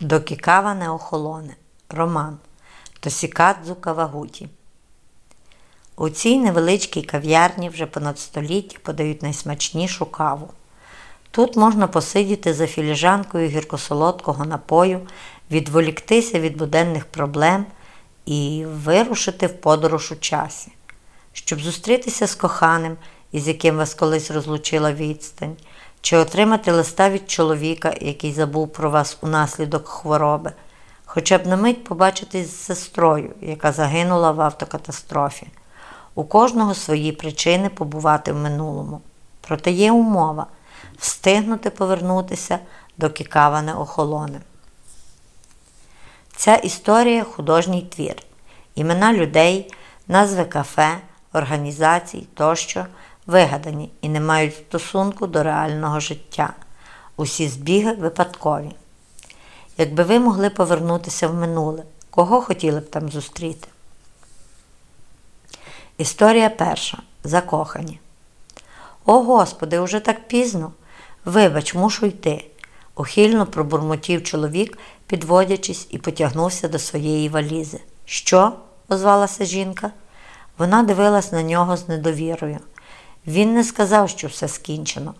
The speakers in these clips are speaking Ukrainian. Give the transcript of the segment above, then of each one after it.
Доки кава не охолоне. Роман Тосікадзу Кавагуті. У цій невеличкій кав'ярні вже понад століття подають найсмачнішу каву. Тут можна посидіти за філіжанкою гіркосолодкого напою, відволіктися від буденних проблем і вирушити в подорож у часі, щоб зустрітися з коханим, із яким вас колись розлучила відстань, чи отримати листа від чоловіка, який забув про вас унаслідок хвороби, хоча б на мить побачитись з сестрою, яка загинула в автокатастрофі. У кожного свої причини побувати в минулому. Проте є умова встигнути повернутися, доки кава не охолоне. Ця історія художній твір, імена людей, назви кафе, організацій тощо вигадані і не мають стосунку до реального життя. Усі збіги випадкові. Якби ви могли повернутися в минуле, кого хотіли б там зустріти? Історія перша. Закохані. О Господи, уже так пізно. Вибач, мушу йти. Ухильно пробурмотів чоловік, підводячись, і потягнувся до своєї валізи. Що? озвалася жінка. Вона дивилась на нього з недовірою. Він не сказав, що все скінчено.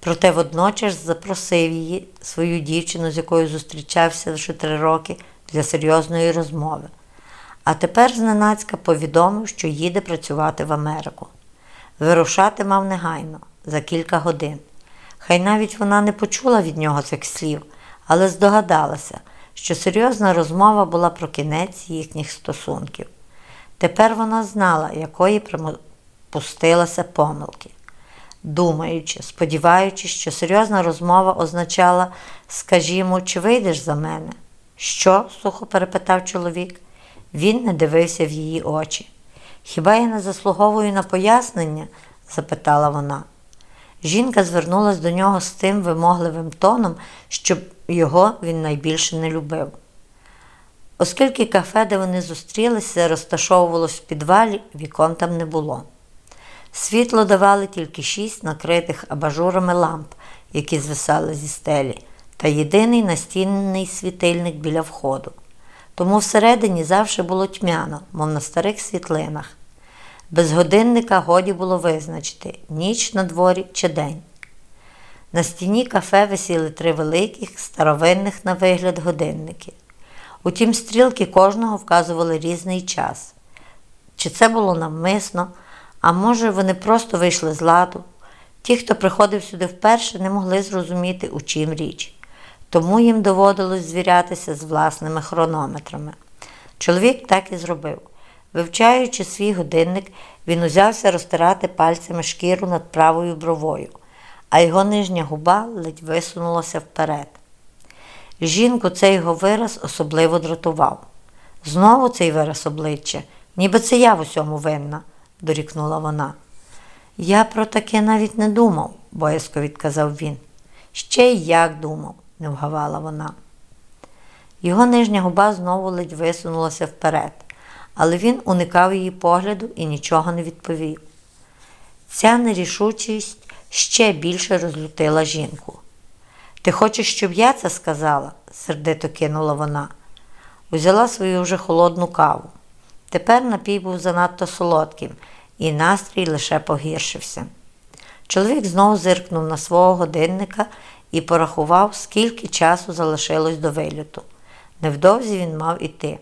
Проте водночас запросив її, свою дівчину, з якою зустрічався вже три роки, для серйозної розмови. А тепер зненацька повідомив, що їде працювати в Америку. Вирушати мав негайно, за кілька годин. Хай навіть вона не почула від нього цих слів, але здогадалася, що серйозна розмова була про кінець їхніх стосунків. Тепер вона знала, якої припустилася помилки. Думаючи, сподіваючись, що серйозна розмова означала, скажімо, чи вийдеш за мене? Що? сухо перепитав чоловік. Він не дивився в її очі. Хіба я не заслуговую на пояснення? запитала вона. Жінка звернулась до нього з тим вимогливим тоном, щоб його він найбільше не любив. Оскільки кафе, де вони зустрілися, розташовувалось в підвалі, вікон там не було. Світло давали тільки шість накритих абажурами ламп, які звисали зі стелі, та єдиний настінний світильник біля входу. Тому всередині завжди було тьмяно, мов на старих світлинах. Без годинника годі було визначити ніч на дворі чи день. На стіні кафе висіли три великих, старовинних на вигляд годинники. Утім, стрілки кожного вказували різний час. Чи це було навмисно, а може, вони просто вийшли з ладу. Ті, хто приходив сюди вперше, не могли зрозуміти, у чим річ тому їм доводилось звірятися з власними хронометрами. Чоловік так і зробив. Вивчаючи свій годинник, він узявся розтирати пальцями шкіру над правою бровою, а його нижня губа ледь висунулася вперед. Жінку цей його вираз особливо дратував. Знову цей вираз обличчя, ніби це я в усьому винна, дорікнула вона. Я про таке навіть не думав, боязко відказав він. Ще й як думав не вгавала вона. Його нижня губа знову ледь висунулася вперед, але він уникав її погляду і нічого не відповів. Ця нерішучість ще більше розлютила жінку. Ти хочеш, щоб я це сказала? сердито кинула вона. Узяла свою вже холодну каву. Тепер напій був занадто солодким, і настрій лише погіршився. Чоловік знову зиркнув на свого годинника і порахував, скільки часу залишилось до виліту. Невдовзі він мав іти.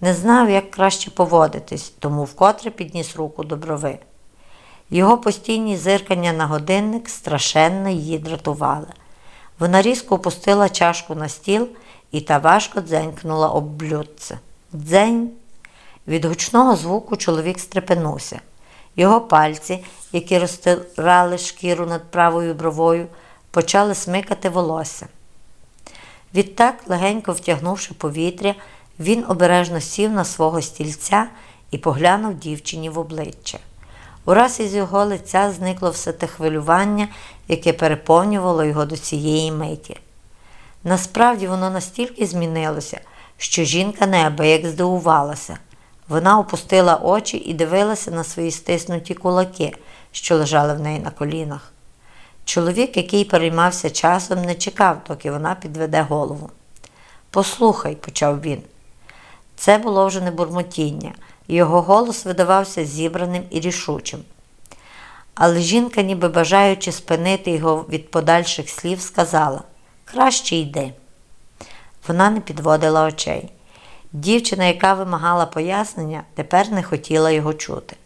Не знав, як краще поводитись, тому вкотре підніс руку до брови. Його постійні зиркання на годинник страшенно її дратували. Вона різко опустила чашку на стіл і та важко дзенькнула об блюдце. Дзень. Від гучного звуку чоловік стрепенувся. Його пальці, які розтирали шкіру над правою бровою, почали смикати волосся. Відтак, легенько втягнувши повітря, він обережно сів на свого стільця і поглянув дівчині в обличчя. Ураз із його лиця зникло все те хвилювання, яке переповнювало його до цієї миті. Насправді воно настільки змінилося, що жінка неабияк здивувалася. Вона опустила очі і дивилася на свої стиснуті кулаки, що лежали в неї на колінах. Чоловік, який переймався часом, не чекав, доки вона підведе голову. Послухай, почав він. Це було вже не бурмотіння, його голос видавався зібраним і рішучим. Але жінка, ніби бажаючи спинити його від подальших слів, сказала Краще йди. Вона не підводила очей. Дівчина, яка вимагала пояснення, тепер не хотіла його чути.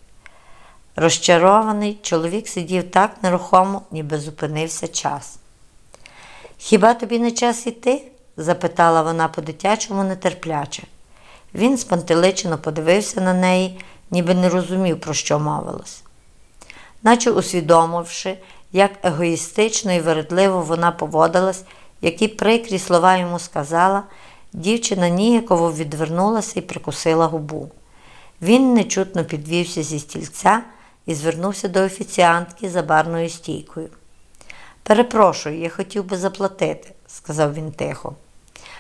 Розчарований, чоловік сидів так нерухомо, ніби зупинився час. Хіба тобі не час іти? запитала вона по-дитячому нетерпляче. Він спантеличено подивився на неї, ніби не розумів, про що мовилось. Наче усвідомивши, як егоїстично і вередливо вона поводилась, які прикрі слова йому сказала, дівчина ніяково відвернулася і прикусила губу. Він нечутно підвівся зі стільця і звернувся до офіціантки за барною стійкою. Перепрошую, я хотів би заплатити, сказав він тихо.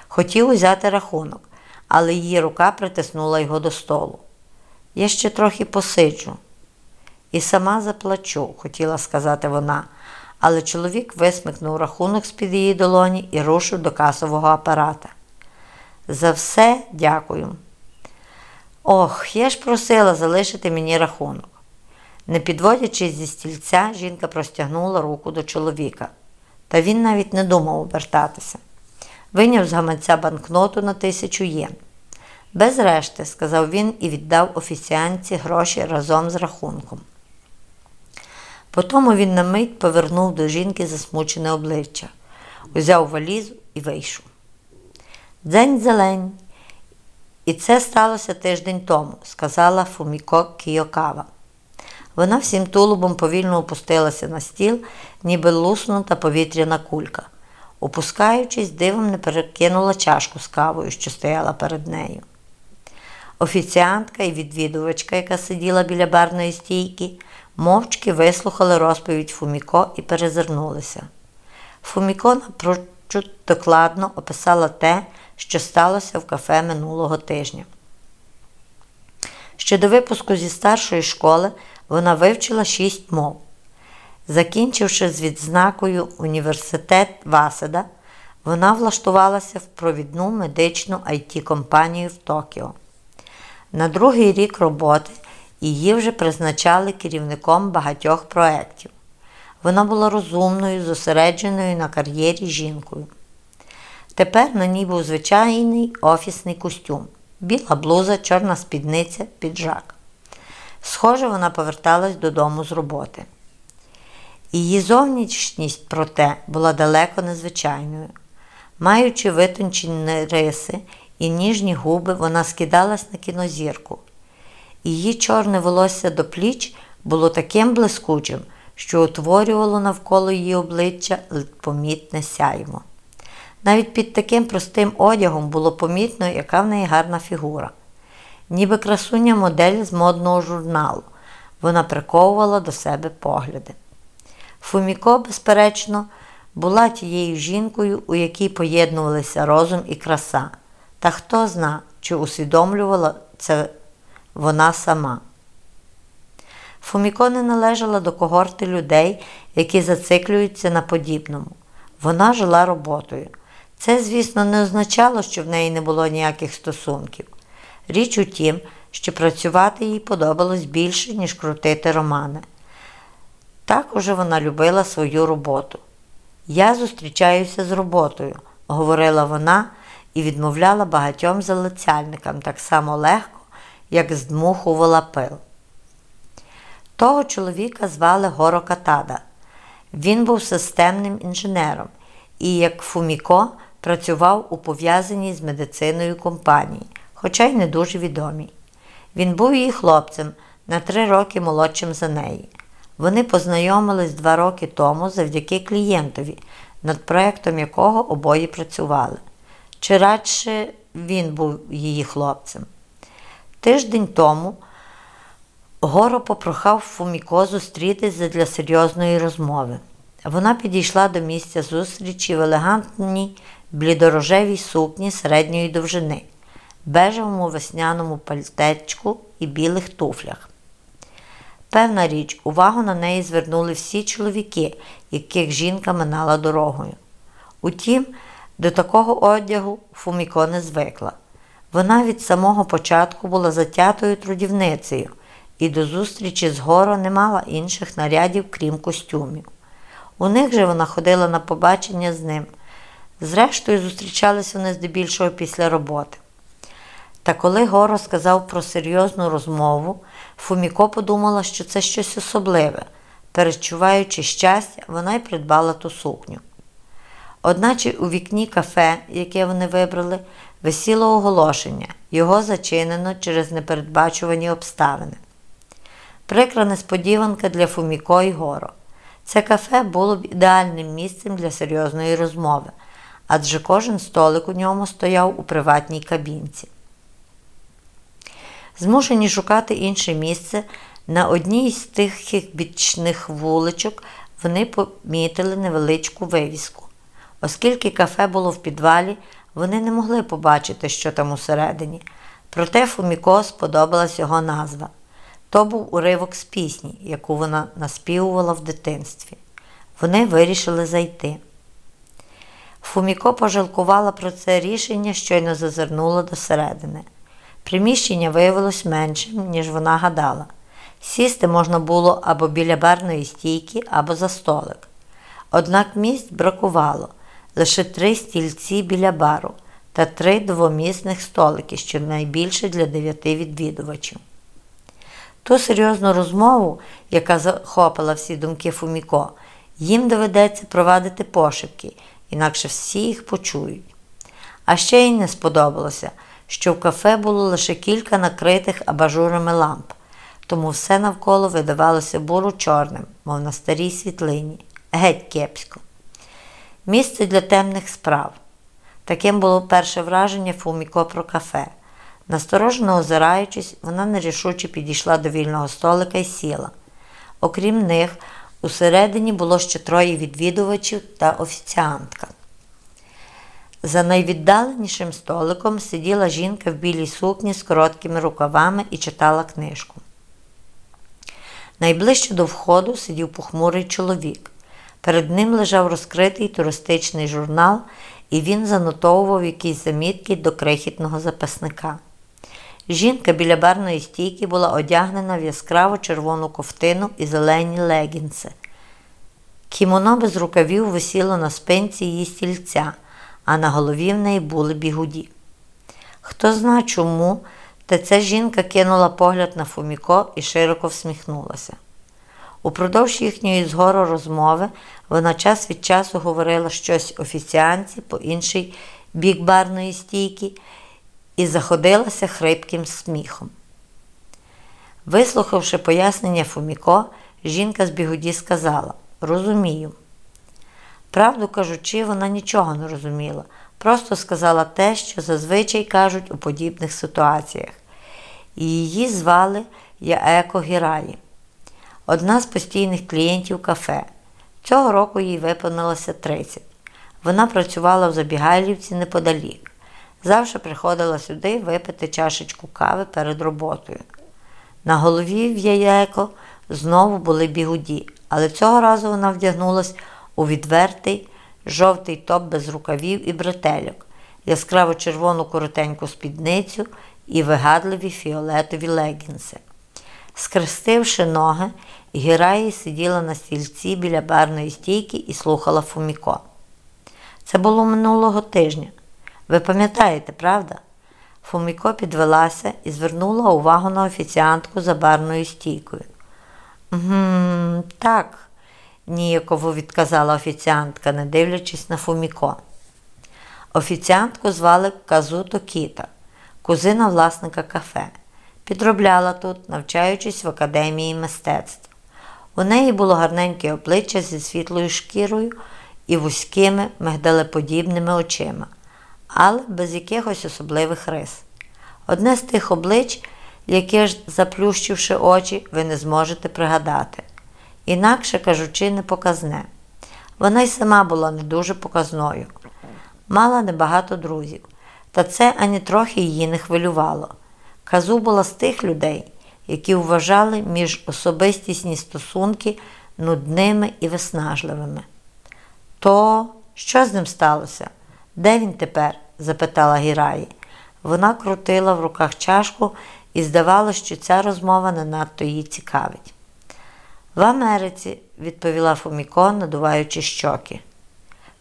Хотів узяти рахунок, але її рука притиснула його до столу. Я ще трохи посиджу. І сама заплачу, хотіла сказати вона, але чоловік висмикнув рахунок з-під її долоні і рушив до касового апарата. За все дякую. Ох, я ж просила залишити мені рахунок. Не підводячись зі стільця, жінка простягнула руку до чоловіка, та він навіть не думав обертатися. Виняв з гаманця банкноту на тисячу єн. Без решти, сказав він і віддав офіціанці гроші разом з рахунком. Потому він на мить повернув до жінки засмучене обличчя, узяв валізу і вийшов. День зелень. І це сталося тиждень тому, сказала Фуміко Кіокава. Вона всім тулубом повільно опустилася на стіл, ніби луснута повітряна кулька. Опускаючись, дивом не перекинула чашку з кавою, що стояла перед нею. Офіціантка і відвідувачка, яка сиділа біля барної стійки, мовчки вислухали розповідь Фуміко і перезирнулися. Фуміко напрочуд докладно описала те, що сталося в кафе минулого тижня. Ще до випуску зі старшої школи вона вивчила шість мов. Закінчивши з відзнакою університет Васеда, вона влаштувалася в провідну медичну it компанію в Токіо. На другий рік роботи її вже призначали керівником багатьох проєктів. Вона була розумною, зосередженою на кар'єрі жінкою. Тепер на ній був звичайний офісний костюм, біла блуза, чорна спідниця, піджак. Схоже, вона поверталась додому з роботи. Її зовнішність, проте, була далеко незвичайною. Маючи витончені риси і ніжні губи, вона скидалась на кінозірку. Її чорне волосся до пліч було таким блискучим, що утворювало навколо її обличчя помітне сяйво. Навіть під таким простим одягом було помітно, яка в неї гарна фігура. Ніби красуня модель з модного журналу, вона приковувала до себе погляди. Фуміко, безперечно, була тією жінкою, у якій поєднувалися розум і краса, та хто зна, чи усвідомлювала це вона сама. Фуміко не належала до когорти людей, які зациклюються на подібному. Вона жила роботою. Це, звісно, не означало, що в неї не було ніяких стосунків. Річ у тім, що працювати їй подобалось більше, ніж крутити романи. Також вона любила свою роботу. Я зустрічаюся з роботою, говорила вона і відмовляла багатьом залицяльникам так само легко, як здмухувала пил. Того чоловіка звали Горо Катада. Він був системним інженером і, як Фуміко, працював у пов'язаній з медициною компанії, хоча й не дуже відомій. Він був її хлопцем на три роки молодшим за неї. Вони познайомились два роки тому завдяки клієнтові, над проєктом якого обоє працювали. Чи радше він був її хлопцем. Тиждень тому Горо попрохав Фуміко зустрітися для серйозної розмови. Вона підійшла до місця зустрічі в елегантній блідорожевій сукні середньої довжини, бежевому весняному пальтечку і білих туфлях. Певна річ, увагу на неї звернули всі чоловіки, яких жінка минала дорогою. Утім, До такого одягу Фуміко не звикла. Вона від самого початку була затятою трудівницею і до зустрічі з Горо не мала інших нарядів, крім костюмів. У них же вона ходила на побачення з ним. Зрештою, зустрічались вони здебільшого після роботи. Та коли Горо сказав про серйозну розмову, Фуміко подумала, що це щось особливе. Перечуваючи щастя, вона й придбала ту сукню. Одначе у вікні кафе, яке вони вибрали, висіло оголошення його зачинено через непередбачувані обставини. Прикра несподіванка для Фуміко і Горо. Це кафе було б ідеальним місцем для серйозної розмови, адже кожен столик у ньому стояв у приватній кабінці. Змушені шукати інше місце, на одній з тихих бічних вуличок вони помітили невеличку вивіску. Оскільки кафе було в підвалі, вони не могли побачити, що там усередині. Проте Фуміко сподобалась його назва. То був уривок з пісні, яку вона наспівувала в дитинстві. Вони вирішили зайти. Фуміко пожалкувала про це рішення, щойно зазирнула до середини. Приміщення виявилось меншим, ніж вона гадала. Сісти можна було або біля барної стійки, або за столик. Однак місць бракувало лише три стільці біля бару та три двомісних столики, що найбільше для дев'яти відвідувачів. Ту серйозну розмову, яка захопила всі думки Фуміко, їм доведеться провадити пошепки, інакше всі їх почують. А ще їй не сподобалося, що в кафе було лише кілька накритих абажурами ламп, тому все навколо видавалося буру чорним, мов на старій світлині, геть кепсько. Місце для темних справ. Таким було перше враження Фуміко про кафе. Насторожено озираючись, вона нерішуче підійшла до вільного столика і сіла. Окрім них, усередині було ще троє відвідувачів та офіціантка. За найвіддаленішим столиком сиділа жінка в білій сукні з короткими рукавами і читала книжку. Найближче до входу сидів похмурий чоловік. Перед ним лежав розкритий туристичний журнал, і він занотовував якісь замітки до крихітного записника. Жінка біля барної стійки була одягнена в яскраво червону ковтину і зелені легінси. Кімоно без рукавів висіло на спинці її стільця, а на голові в неї були бігуді. Хто зна чому, та ця жінка кинула погляд на Фуміко і широко всміхнулася. Упродовж їхньої згору розмови вона час від часу говорила щось офіціанці по інший бік барної стійки і заходилася хрипким сміхом. Вислухавши пояснення Фуміко, жінка з бігуді сказала Розумію. Правду кажучи, вона нічого не розуміла, просто сказала те, що зазвичай кажуть у подібних ситуаціях. І її звали Яеко Гіраї, одна з постійних клієнтів кафе. Цього року їй виповнилося 30. Вона працювала в Забігайлівці неподалік. Завжди приходила сюди випити чашечку кави перед роботою. На голові в яєко знову були бігуді, але цього разу вона вдягнулась у відвертий жовтий топ без рукавів і бретельок, яскраво червону коротеньку спідницю і вигадливі фіолетові легінси. Скрестивши ноги, Гіраї сиділа на стільці біля барної стійки і слухала Фуміко. Це було минулого тижня. Ви пам'ятаєте, правда? Фуміко підвелася і звернула увагу на офіціантку за барною стійкою. «Гм, Так, ніяково відказала офіціантка, не дивлячись на Фуміко. Офіціантку звали Казуто Кіта, кузина власника кафе. Підробляла тут, навчаючись в академії мистецтв. У неї було гарненьке обличчя зі світлою шкірою і вузькими мигдалеподібними очима, але без якихось особливих рис. Одне з тих облич, яке ж, заплющивши очі, ви не зможете пригадати. Інакше кажучи, не показне. Вона й сама була не дуже показною, мала небагато друзів, та це ані трохи її не хвилювало. Казу була з тих людей, які вважали між особистісні стосунки нудними і виснажливими. То що з ним сталося? Де він тепер? запитала Гіраї. Вона крутила в руках чашку і здавалося, що ця розмова не надто її цікавить. В Америці, відповіла Фуміко, надуваючи щоки.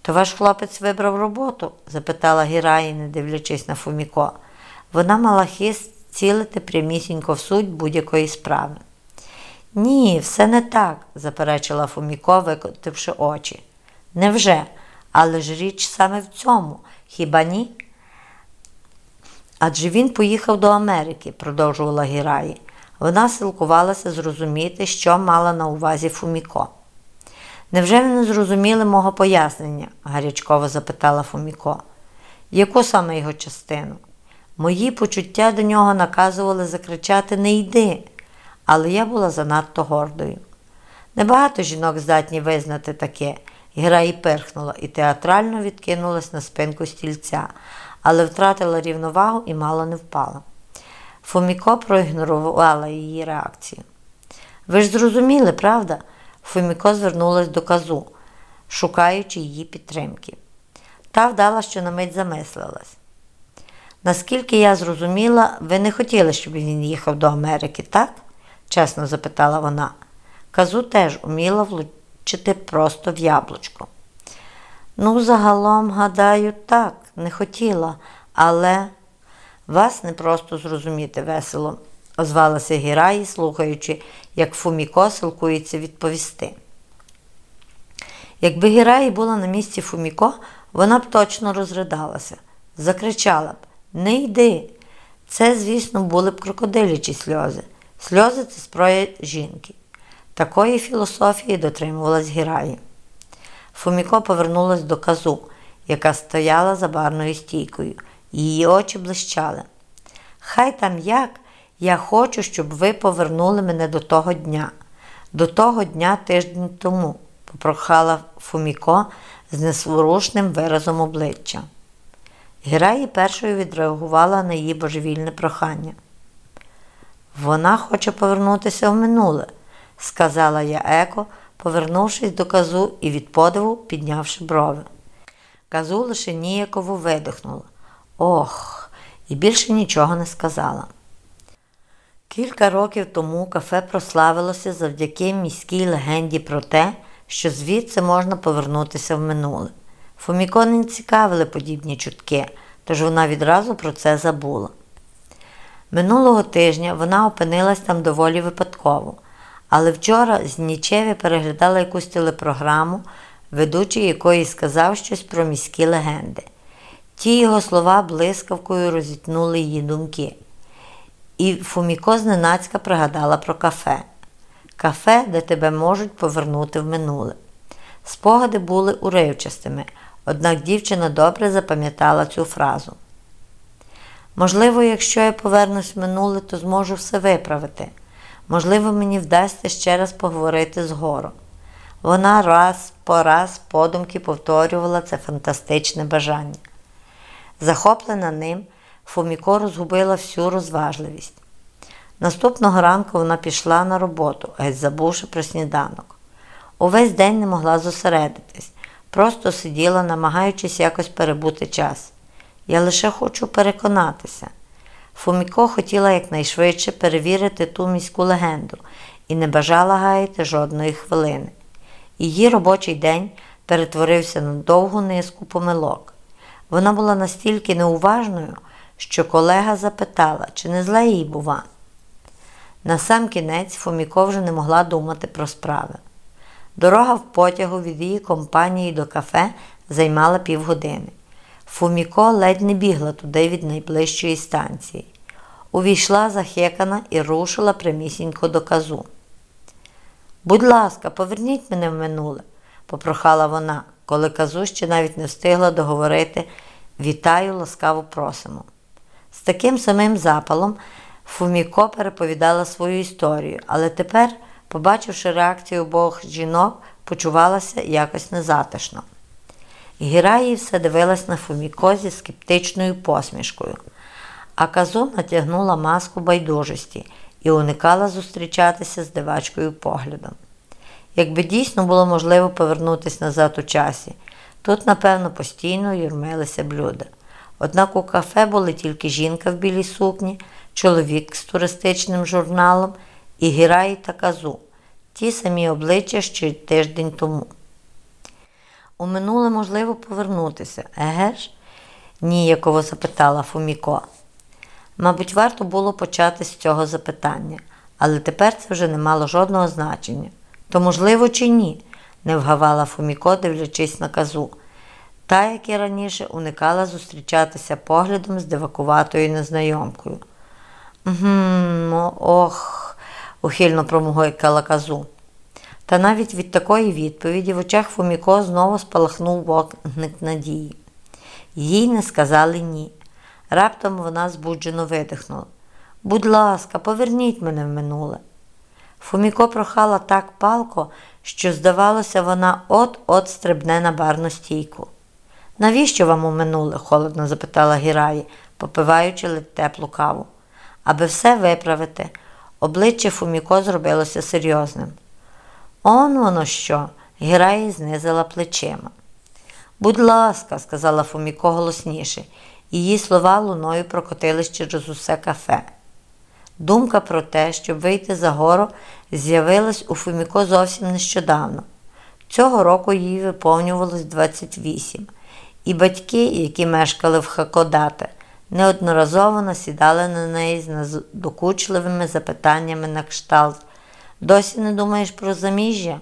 То ваш хлопець вибрав роботу? запитала Гіраї, не дивлячись на Фуміко. Вона мала хист цілити прямісінько в суть будь-якої справи. Ні, все не так, заперечила Фуміко, викотивши очі. Невже? Але ж річ саме в цьому, хіба ні? Адже він поїхав до Америки, продовжувала Гіраї. Вона силкувалася зрозуміти, що мала на увазі Фуміко. Невже ви не зрозуміли мого пояснення? гарячково запитала Фуміко. Яку саме його частину? Мої почуття до нього наказували закричати Не йди, але я була занадто гордою. Небагато жінок здатні визнати таке. Гра і перхнула і театрально відкинулась на спинку стільця, але втратила рівновагу і мало не впала. Фоміко проігнорувала її реакцію. Ви ж зрозуміли, правда? Фоміко звернулась до казу, шукаючи її підтримки. Та вдала, що на мить замислилась. Наскільки я зрозуміла, ви не хотіли, щоб він їхав до Америки, так? чесно запитала вона. Казу теж уміла влучити просто в яблучко. Ну, загалом, гадаю, так, не хотіла, але вас не просто зрозуміти весело, озвалася Гіраї, слухаючи, як Фуміко силкується відповісти. Якби Гіраї була на місці Фуміко, вона б точно розридалася, закричала б Не йди. Це, звісно, були б крокодилячі сльози. Сльози це зброя жінки. Такої філософії дотримувалась Гіраї. Фуміко повернулась до казу, яка стояла за барною стійкою. Її очі блищали. Хай там як, я хочу, щоб ви повернули мене до того дня, до того дня тиждень тому, попрохала Фуміко з несворушним виразом обличчя. Гіраї першою відреагувала на її божевільне прохання. Вона хоче повернутися в минуле, сказала я еко, повернувшись до казу і від подиву піднявши брови. Казу лише ніяково видихнула. Ох, і більше нічого не сказала. Кілька років тому кафе прославилося завдяки міській легенді про те, що звідси можна повернутися в минуле. Фоміко не цікавили подібні чутки, тож вона відразу про це забула. Минулого тижня вона опинилась там доволі випадково, але вчора з Нічеві переглядала якусь телепрограму, ведучий якої сказав щось про міські легенди. Ті його слова блискавкою розітнули її думки. І Фуміко зненацька пригадала про кафе. Кафе, де тебе можуть повернути в минуле. Спогади були уривчастими, однак дівчина добре запам'ятала цю фразу. Можливо, якщо я повернусь в минуле, то зможу все виправити. Можливо, мені вдасться ще раз поговорити з гором. Вона раз по раз подумки повторювала це фантастичне бажання. Захоплена ним, Фоміко розгубила всю розважливість. Наступного ранку вона пішла на роботу, геть забувши про сніданок. Увесь день не могла зосередитись, просто сиділа, намагаючись якось перебути час. Я лише хочу переконатися. Фоміко хотіла якнайшвидше перевірити ту міську легенду і не бажала гаяти жодної хвилини. Її робочий день перетворився на довгу низку помилок. Вона була настільки неуважною, що колега запитала, чи не зла їй, бува. На сам кінець Фоміко вже не могла думати про справи. Дорога в потягу від її компанії до кафе займала півгодини. Фуміко ледь не бігла туди від найближчої станції. Увійшла захекана і рушила прямісінько до казу. Будь ласка, поверніть мене в минуле, попрохала вона, коли казу ще навіть не встигла договорити Вітаю, ласкаво просимо. З таким самим запалом Фуміко переповідала свою історію, але тепер, побачивши реакцію обох жінок, почувалася якось незатишно. Гіраї все дивилась на Фуміко зі скептичною посмішкою, а казу натягнула маску байдужості і уникала зустрічатися з дивачкою поглядом. Якби дійсно було можливо повернутися назад у часі, Тут, напевно, постійно юрмилися блюда. Однак у кафе були тільки жінка в білій сукні, чоловік з туристичним журналом і Гіраї та казу, ті самі обличчя, й тиждень тому. У минуле можливо повернутися, еге ж? ніяково запитала Фуміко. Мабуть, варто було почати з цього запитання, але тепер це вже не мало жодного значення. То можливо чи ні? не вгавала Фуміко, дивлячись на казу. Та, як і раніше, уникала зустрічатися поглядом з дивакуватою незнайомкою. «Гм, ох, ухильно промугикала казу. Та навіть від такої відповіді в очах Фуміко знову спалахнув вогник надії. Їй не сказали ні. Раптом вона збуджено видихнула. Будь ласка, поверніть мене в минуле. Фуміко прохала так палко, що, здавалося, вона от-от стрибне на барну стійку. Навіщо вам у минуле? холодно запитала Гіраї, попиваючи ледь теплу каву. Аби все виправити, обличчя Фуміко зробилося серйозним. Он воно що? Гіраї знизила плечима. Будь ласка, сказала Фуміко голосніше, її слова луною прокотились через усе кафе. Думка про те, щоб вийти за гору, з'явилась у Фуміко зовсім нещодавно. Цього року їй виповнювалось 28, і батьки, які мешкали в Хакодате, неодноразово насідали на неї з докучливими запитаннями на кшталт. Досі не думаєш про заміжжя?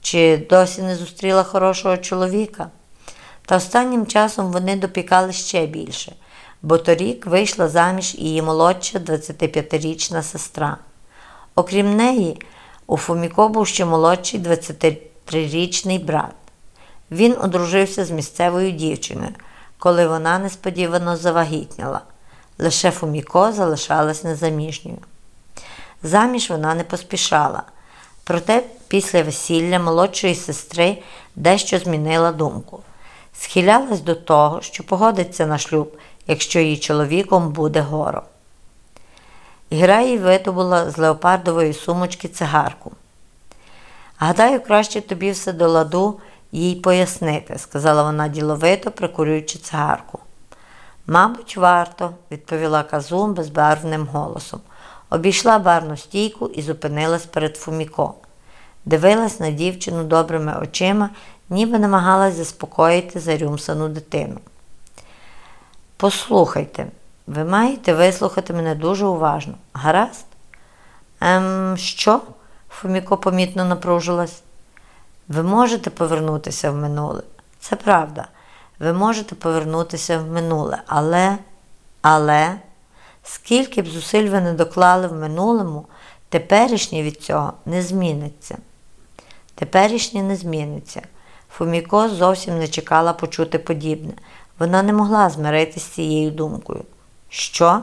Чи досі не зустріла хорошого чоловіка? Та останнім часом вони допікали ще більше, бо торік вийшла заміж її молодша 25-річна сестра. Окрім неї, у Фуміко був ще молодший 23-річний брат. Він одружився з місцевою дівчиною, коли вона несподівано завагітняла. Лише Фуміко залишалась незаміжньою. Заміж вона не поспішала, проте після весілля молодшої сестри дещо змінила думку. Схилялась до того, що погодиться на шлюб, якщо її чоловіком буде горо. Гіраї видобула з леопардової сумочки цигарку. Гадаю, краще тобі все до ладу їй пояснити, сказала вона діловито, прикурюючи цигарку. Мабуть, варто, відповіла Казум безбарвним голосом. Обійшла барну стійку і зупинилась перед Фуміко. Дивилась на дівчину добрими очима, ніби намагалась заспокоїти зарюмсану дитину. Послухайте, ви маєте вислухати мене дуже уважно. Гаразд? Ем, що? Фоміко помітно напружилась. Ви можете повернутися в минуле. Це правда. Ви можете повернутися в минуле, але, але, скільки б зусиль ви не доклали в минулому, теперішнє від цього не зміниться. Теперішнє не зміниться. Фоміко зовсім не чекала почути подібне. Вона не могла змиритися з цією думкою. Що?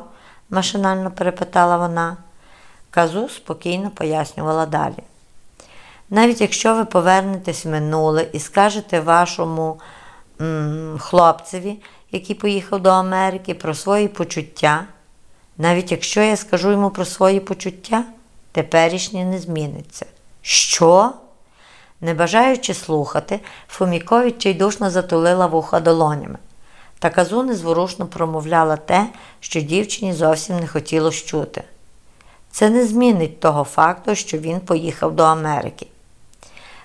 машинально перепитала вона. Казу спокійно пояснювала далі. Навіть якщо ви повернетесь в минуле і скажете вашому м, хлопцеві, який поїхав до Америки, про свої почуття, навіть якщо я скажу йому про свої почуття, теперішнє не зміниться. Що? Не бажаючи слухати, Фоміко відчайдушно затулила вуха долонями. Та казу незворушно промовляла те, що дівчині зовсім не хотілося чути. Це не змінить того факту, що він поїхав до Америки.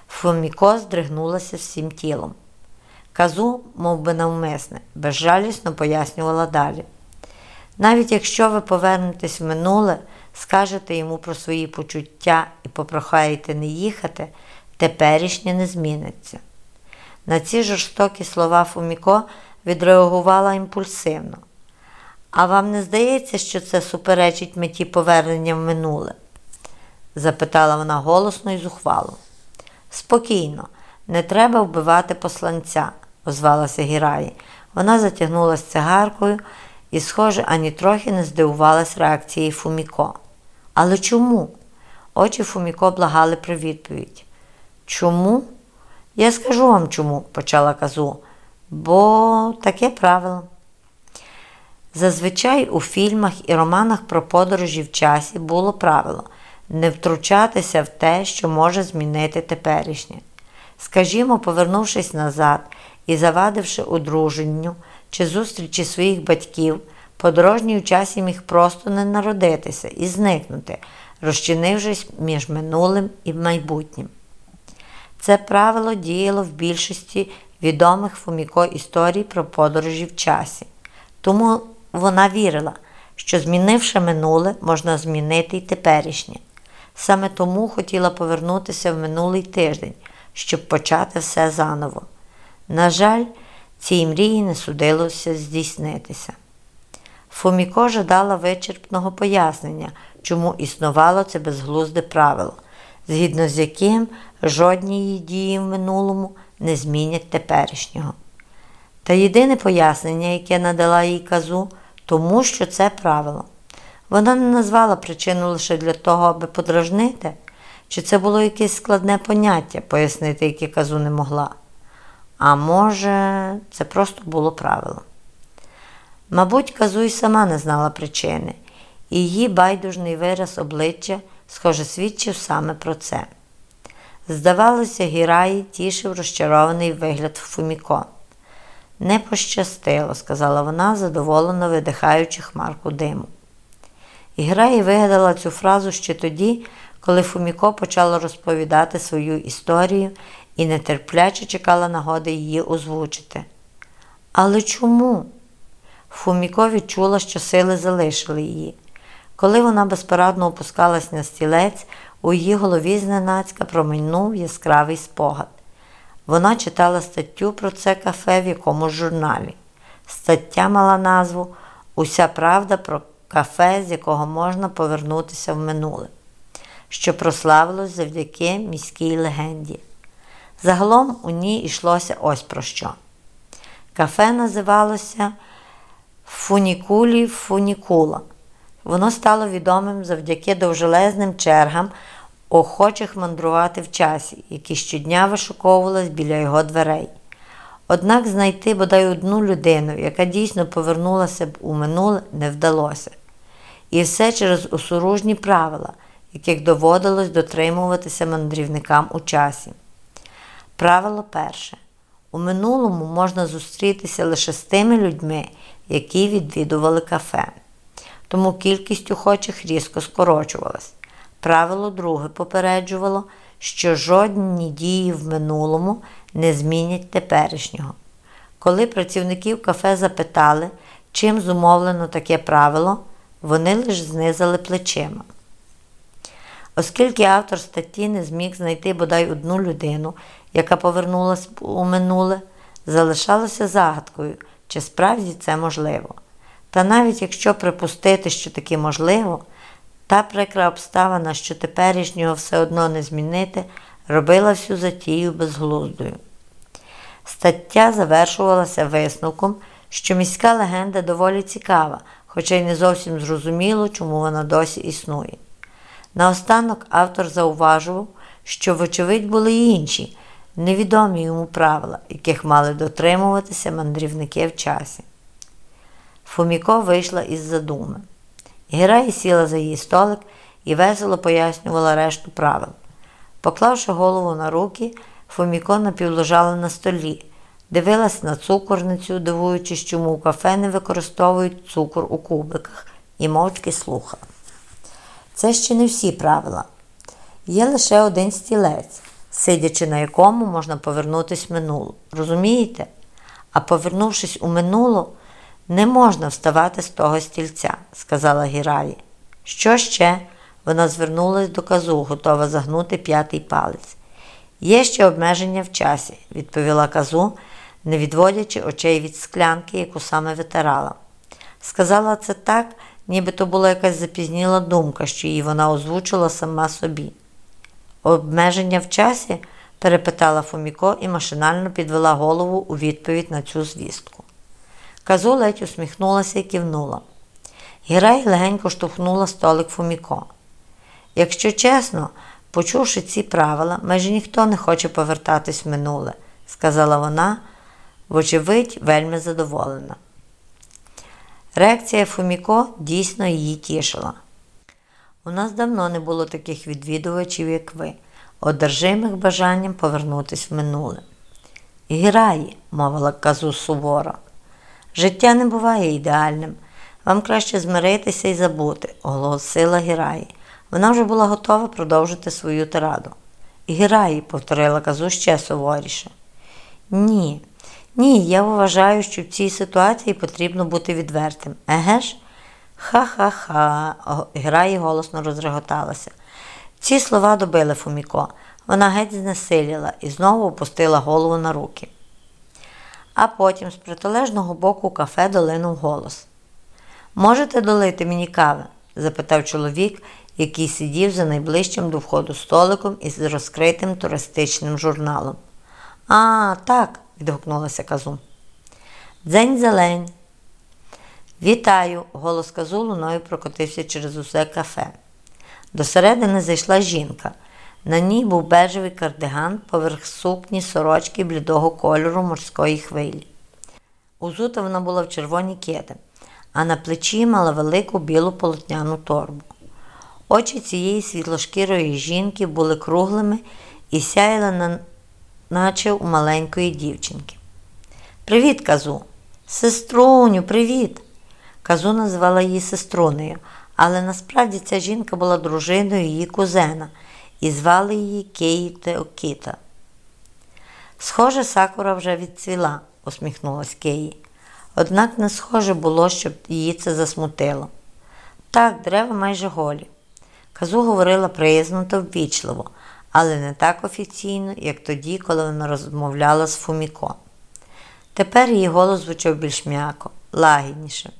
Фоміко здригнулася всім тілом. Казу, мов би навмисне, безжалісно пояснювала далі. Навіть якщо ви повернетесь в минуле, скажете йому про свої почуття і попрохаєте не їхати, теперішнє не зміниться. На ці жорстокі слова Фуміко відреагувала імпульсивно. А вам не здається, що це суперечить меті повернення в минуле? запитала вона голосно і зухвало. Спокійно, не треба вбивати посланця, озвалася Гіраї. Вона затягнулася цигаркою і, схоже, ані трохи не здивувалась реакцією Фуміко. Але чому? Очі Фуміко благали про відповідь. Чому? Я скажу вам чому, почала казу, бо таке правило. Зазвичай у фільмах і романах про подорожі в часі було правило не втручатися в те, що може змінити теперішнє. Скажімо, повернувшись назад і завадивши одруженню чи зустрічі своїх батьків, подорожній у часі міг просто не народитися і зникнути, розчинившись між минулим і майбутнім. Це правило діяло в більшості відомих Фуміко історій про подорожі в часі. Тому вона вірила, що змінивши минуле, можна змінити й теперішнє. Саме тому хотіла повернутися в минулий тиждень, щоб почати все заново. На жаль, цій мрії не судилося здійснитися. Фуміко жадала вичерпного пояснення, чому існувало це безглузде правило, згідно з яким жодні її дії в минулому не змінять теперішнього. Та єдине пояснення, яке надала їй казу, тому що це правило. Вона не назвала причину лише для того, аби подражнити, чи це було якесь складне поняття, пояснити, яке казу не могла. А може, це просто було правило. Мабуть, казу й сама не знала причини, і її байдужний вираз обличчя, схоже, свідчив саме про це. Здавалося, Гіраї тішив розчарований вигляд Фуміко. Не пощастило, сказала вона, задоволено видихаючи хмарку диму. Гіраї вигадала цю фразу ще тоді, коли Фуміко почала розповідати свою історію і нетерпляче чекала нагоди її озвучити. Але чому? Фуміко відчула, що сили залишили її. Коли вона безпорадно опускалась на стілець, у її голові зненацька промайнув яскравий спогад. Вона читала статтю про це кафе в якомусь журналі. Стаття мала назву Уся правда про кафе, з якого можна повернутися в минуле, що прославилось завдяки міській легенді. Загалом у ній йшлося ось про що. Кафе називалося Фунікулі Фунікула. Воно стало відомим завдяки довжелезним чергам охочих мандрувати в часі, які щодня вишуковувались біля його дверей. Однак знайти бодай одну людину, яка дійсно повернулася б у минуле, не вдалося. І все через осоружні правила, яких доводилось дотримуватися мандрівникам у часі. Правило перше. У минулому можна зустрітися лише з тими людьми, які відвідували кафе. Тому кількість охочих різко скорочувалась. Правило друге попереджувало, що жодні дії в минулому не змінять теперішнього. Коли працівників кафе запитали, чим зумовлено таке правило, вони лише знизали плечима. Оскільки автор статті не зміг знайти бодай одну людину, яка повернулася у минуле, залишалося загадкою, чи справді це можливо. Та навіть якщо припустити, що таке можливо, та прикра обставина, що теперішнього все одно не змінити, робила всю затію безглуздою. Стаття завершувалася висновком, що міська легенда доволі цікава, хоча й не зовсім зрозуміло, чому вона досі існує. Наостанок автор зауважував, що, вочевидь, були й інші, невідомі йому правила, яких мали дотримуватися мандрівники в часі. Фуміко вийшла із задуми. Герай сіла за її столик і весело пояснювала решту правил. Поклавши голову на руки, Фоміко напівлежала на столі, дивилась на цукорницю, дивуючись, чому у кафе не використовують цукор у кубиках, і мовчки слухала. Це ще не всі правила. Є лише один стілець, сидячи на якому можна повернутися в минулу. Розумієте? А повернувшись у минулу, не можна вставати з того стільця, сказала Гіраї. Що ще? Вона звернулась до казу, готова загнути п'ятий палець. Є ще обмеження в часі, відповіла казу, не відводячи очей від склянки, яку саме витирала. Сказала це так, ніби то була якась запізніла думка, що її вона озвучила сама собі. Обмеження в часі? перепитала Фоміко і машинально підвела голову у відповідь на цю звістку. Казу ледь усміхнулася і кивнула. Гірай легенько штовхнула столик Фоміко. Якщо чесно, почувши ці правила, майже ніхто не хоче повертатись в минуле, сказала вона, вочевидь, вельми задоволена. Реакція Фуміко дійсно її тішила. У нас давно не було таких відвідувачів, як ви, одержимих бажанням повернутися в минуле. Гіраї, мовила казу суворо. Життя не буває ідеальним. Вам краще змиритися і забути, оголосила Гіраї. Вона вже була готова продовжити свою тираду. Гіраї, повторила казу ще суворіше. Ні, ні, я вважаю, що в цій ситуації потрібно бути відвертим. Еге ж? Ха-ха-ха, Гіраї голосно розреготалася. Ці слова добили Фуміко. Вона геть знесиліла і знову опустила голову на руки. А потім з протилежного боку кафе долинув голос. Можете долити мені кави? запитав чоловік, який сидів за найближчим до входу столиком із розкритим туристичним журналом. А, так, відгукнулася казу. Дзень зелень. Вітаю! Голос казу луною прокотився через усе кафе. До середини зайшла жінка. На ній був бежевий кардиган поверх сукні сорочки блідого кольору морської хвилі. Узута вона була в червоні кеди, а на плечі мала велику білу полотняну торбу. Очі цієї світлошкірої жінки були круглими і сяяли, на... наче у маленької дівчинки. Привіт, казу. Сеструню, привіт. Казу називала її сеструнею, але насправді ця жінка була дружиною її кузена і звали її Кеї Теокіта. Схоже, сакура вже відцвіла, усміхнулась Кеї. Однак не схоже було, щоб її це засмутило. Так, дерева майже голі. Казу говорила приязно та ввічливо, але не так офіційно, як тоді, коли вона розмовляла з Фуміко. Тепер її голос звучав більш м'яко, лагідніше.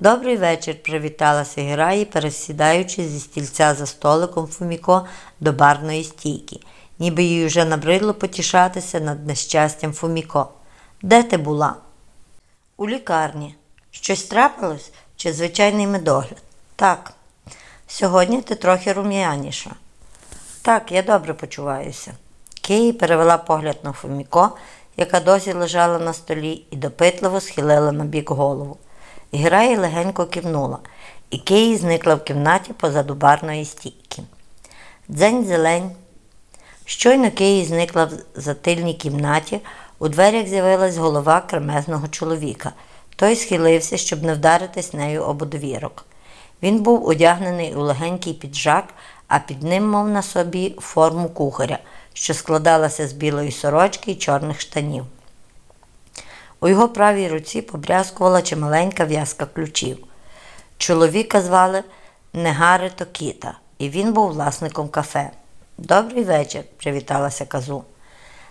Добрий вечір, привіталася Гераї, пересідаючи зі стільця за столиком Фуміко до барної стійки, ніби їй вже набридло потішатися над нещастям Фуміко. Де ти була? У лікарні. Щось трапилось чи звичайний медогляд? Так. Сьогодні ти трохи рум'яніша. Так, я добре почуваюся. Киї перевела погляд на Фуміко, яка досі лежала на столі, і допитливо схилила на бік голову. Гірає легенько кивнула, і Киї зникла в кімнаті позаду барної стійки. Дзень зелень. Щойно Киї зникла в затильній кімнаті, у дверях з'явилась голова кремезного чоловіка. Той схилився, щоб не вдаритись нею об одвірок. Він був одягнений у легенький піджак, а під ним мав на собі форму кухаря, що складалася з білої сорочки і чорних штанів. У його правій руці побрязкувала чималенька в'язка ключів. Чоловіка звали Негари Токіта, і він був власником кафе. Добрий вечір, привіталася казу.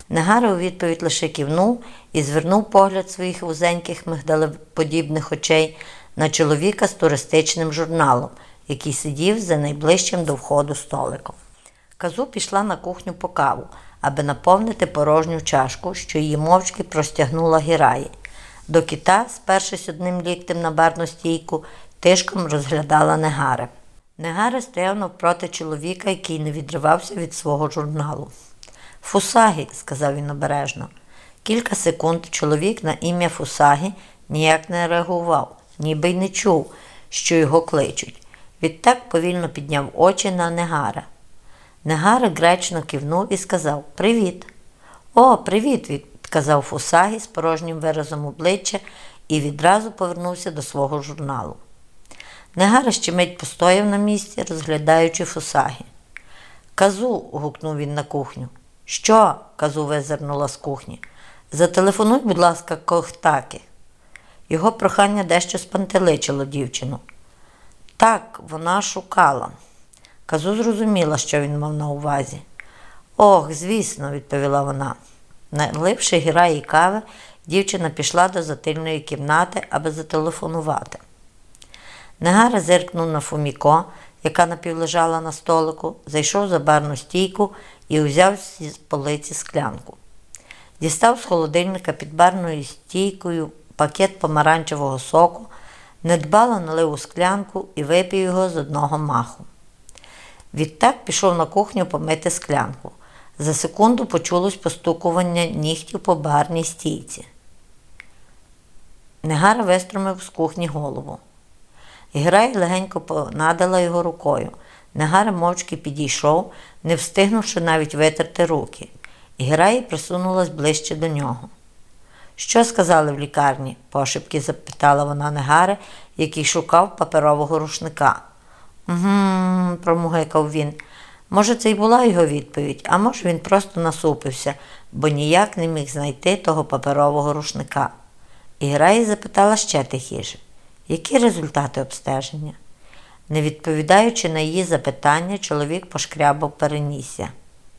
Негари у відповідь лише кивнув і звернув погляд своїх вузеньких мигдалеподібних очей на чоловіка з туристичним журналом, який сидів за найближчим до входу столиком. Казу пішла на кухню по каву, аби наповнити порожню чашку, що її мовчки простягнула гіраї. До кита, спершись одним ліктем на барну стійку, тишком розглядала Негаре. Негаре стояв навпроти чоловіка, який не відривався від свого журналу. Фусагі, сказав він обережно. Кілька секунд чоловік на ім'я Фусагі ніяк не реагував, ніби й не чув, що його кличуть. Відтак повільно підняв очі на Негара. Негара гречно кивнув і сказав Привіт. О, привіт, відказав Фусагі з порожнім виразом обличчя і відразу повернувся до свого журналу. Негара ще мить постояв на місці, розглядаючи Фусагі. Казу. гукнув він на кухню. Що? казу визирнула з кухні. Зателефонуй, будь ласка, Кохтаки. Його прохання дещо спантеличило дівчину. Так, вона шукала. Казу зрозуміла, що він мав на увазі. Ох, звісно, відповіла вона. Наливши гіра і кави, дівчина пішла до затильної кімнати, аби зателефонувати. Негара зиркнув на Фуміко, яка напівлежала на столику, зайшов за барну стійку і узяв з полиці склянку. Дістав з холодильника під барною стійкою пакет помаранчевого соку, недбало налив у склянку і випив його з одного маху. Відтак пішов на кухню помити склянку. За секунду почулось постукування нігтів по барній стійці. Негара виструмив з кухні голову. Грай легенько понадала його рукою. Негара мовчки підійшов, не встигнувши навіть витерти руки. і Герає присунулась ближче до нього. Що сказали в лікарні? пошепки запитала вона Негари, який шукав паперового рушника. «Угу», – промугикав він. Може, це й була його відповідь, а може, він просто насупився, бо ніяк не міг знайти того паперового рушника. І Граї запитала ще тихіше, які результати обстеження? Не відповідаючи на її запитання, чоловік пошкрябав перенісся.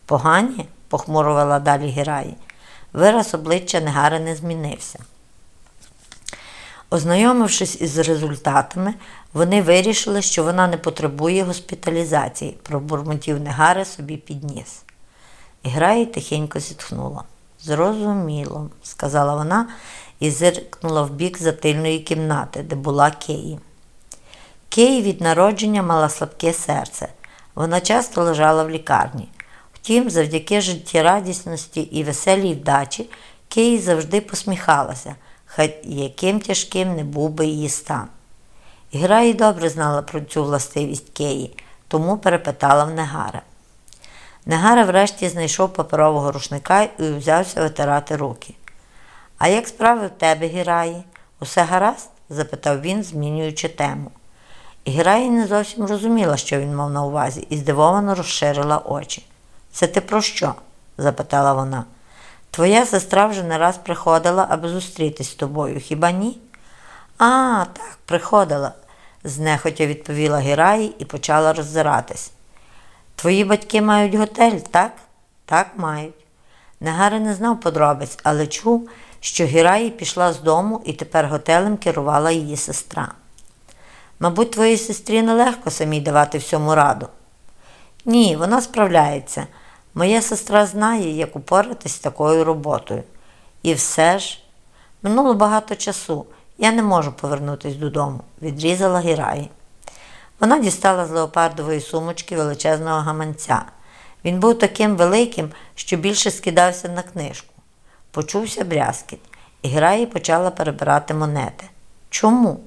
Погані? похмурувала далі Гераї. Вираз обличчя Негари не змінився. Ознайомившись із результатами, вони вирішили, що вона не потребує госпіталізації, пробурмотів Негари собі підніс. І Граї тихенько зітхнула. Зрозуміло, сказала вона і зиркнула в бік затильної кімнати, де була Кеї. Кеї від народження мала слабке серце. Вона часто лежала в лікарні. Втім, завдяки життєрадісності і веселій вдачі Кеї завжди посміхалася, яким тяжким не був би її стан. Гра і добре знала про цю властивість Кеї, тому перепитала в Негара. Негара врешті знайшов паперового рушника і взявся витирати руки. А як справи в тебе, Гіраї? Усе гаразд? запитав він, змінюючи тему. Гіраї не зовсім розуміла, що він мав на увазі, і здивовано розширила очі. Це ти про що? запитала вона. Твоя сестра вже не раз приходила, аби зустрітись з тобою, хіба ні? А, так, приходила, знехотя відповіла Гіраї і почала роззиратись. Твої батьки мають готель, так? Так, мають. Негари не знав подробиць, але чув, що Гіраї пішла з дому і тепер готелем керувала її сестра. Мабуть, твоїй сестрі нелегко самій давати всьому раду. Ні, вона справляється. Моя сестра знає, як упоратись з такою роботою. І все ж, минуло багато часу. Я не можу повернутися додому, відрізала Гіраї. Вона дістала з леопардової сумочки величезного гаманця. Він був таким великим, що більше скидався на книжку. Почувся брязкіт, і Гіраї почала перебирати монети. Чому?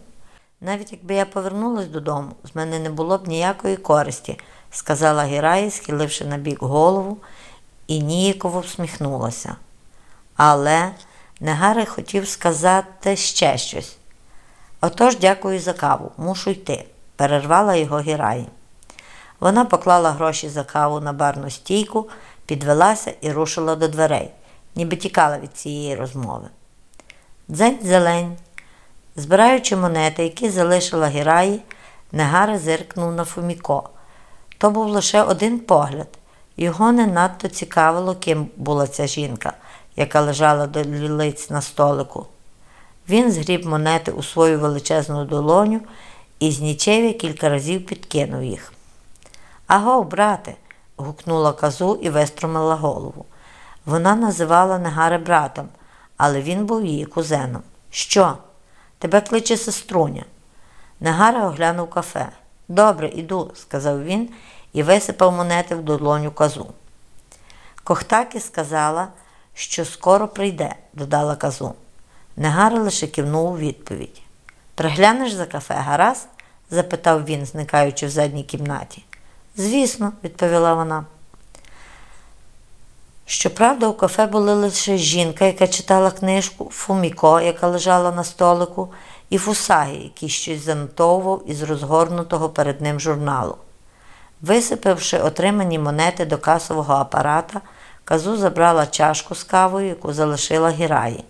Навіть якби я повернулася додому, з мене не було б ніякої користі, сказала Гіраї, схиливши на бік голову, і ніяково всміхнулася. Але Негари хотів сказати ще щось. Отож, дякую за каву, мушу йти, перервала його Гіраї. Вона поклала гроші за каву на барну стійку, підвелася і рушила до дверей, ніби тікала від цієї розмови. Дзень зелень. Збираючи монети, які залишила Гіраї, Негари зиркнув на Фуміко. То був лише один погляд. Його не надто цікавило, ким була ця жінка, яка лежала до лілиць на столику. Він згріб монети у свою величезну долоню і з нічеві кілька разів підкинув їх. Аго, брате, гукнула казу і виструмила голову. Вона називала Негари братом, але він був її кузеном. Що? Тебе кличе сеструня. Негара оглянув кафе. Добре, іду, сказав він і висипав монети в долоню казу. Кохтакі сказала, що скоро прийде, додала казу. Негара лише кивнув у відповідь. Приглянеш за кафе, гаразд? запитав він, зникаючи в задній кімнаті. Звісно, відповіла вона. Щоправда, у кафе була лише жінка, яка читала книжку, Фуміко, яка лежала на столику, і Фусагі, який щось занотовував із розгорнутого перед ним журналу. Висипавши отримані монети до касового апарата, казу забрала чашку з кавою, яку залишила Гіраї.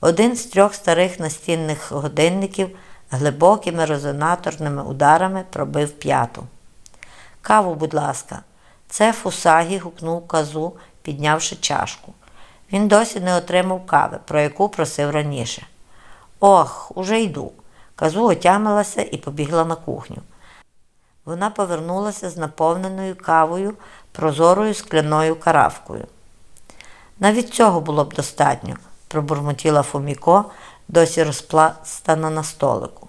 Один з трьох старих настінних годинників глибокими резонаторними ударами пробив п'яту. Каву, будь ласка, це Фусагі гукнув казу, піднявши чашку. Він досі не отримав кави, про яку просив раніше. Ох, уже йду. Казу отямилася і побігла на кухню. Вона повернулася з наповненою кавою прозорою скляною каравкою. Навіть цього було б достатньо, пробурмотіла Фоміко, досі розпластана на столику.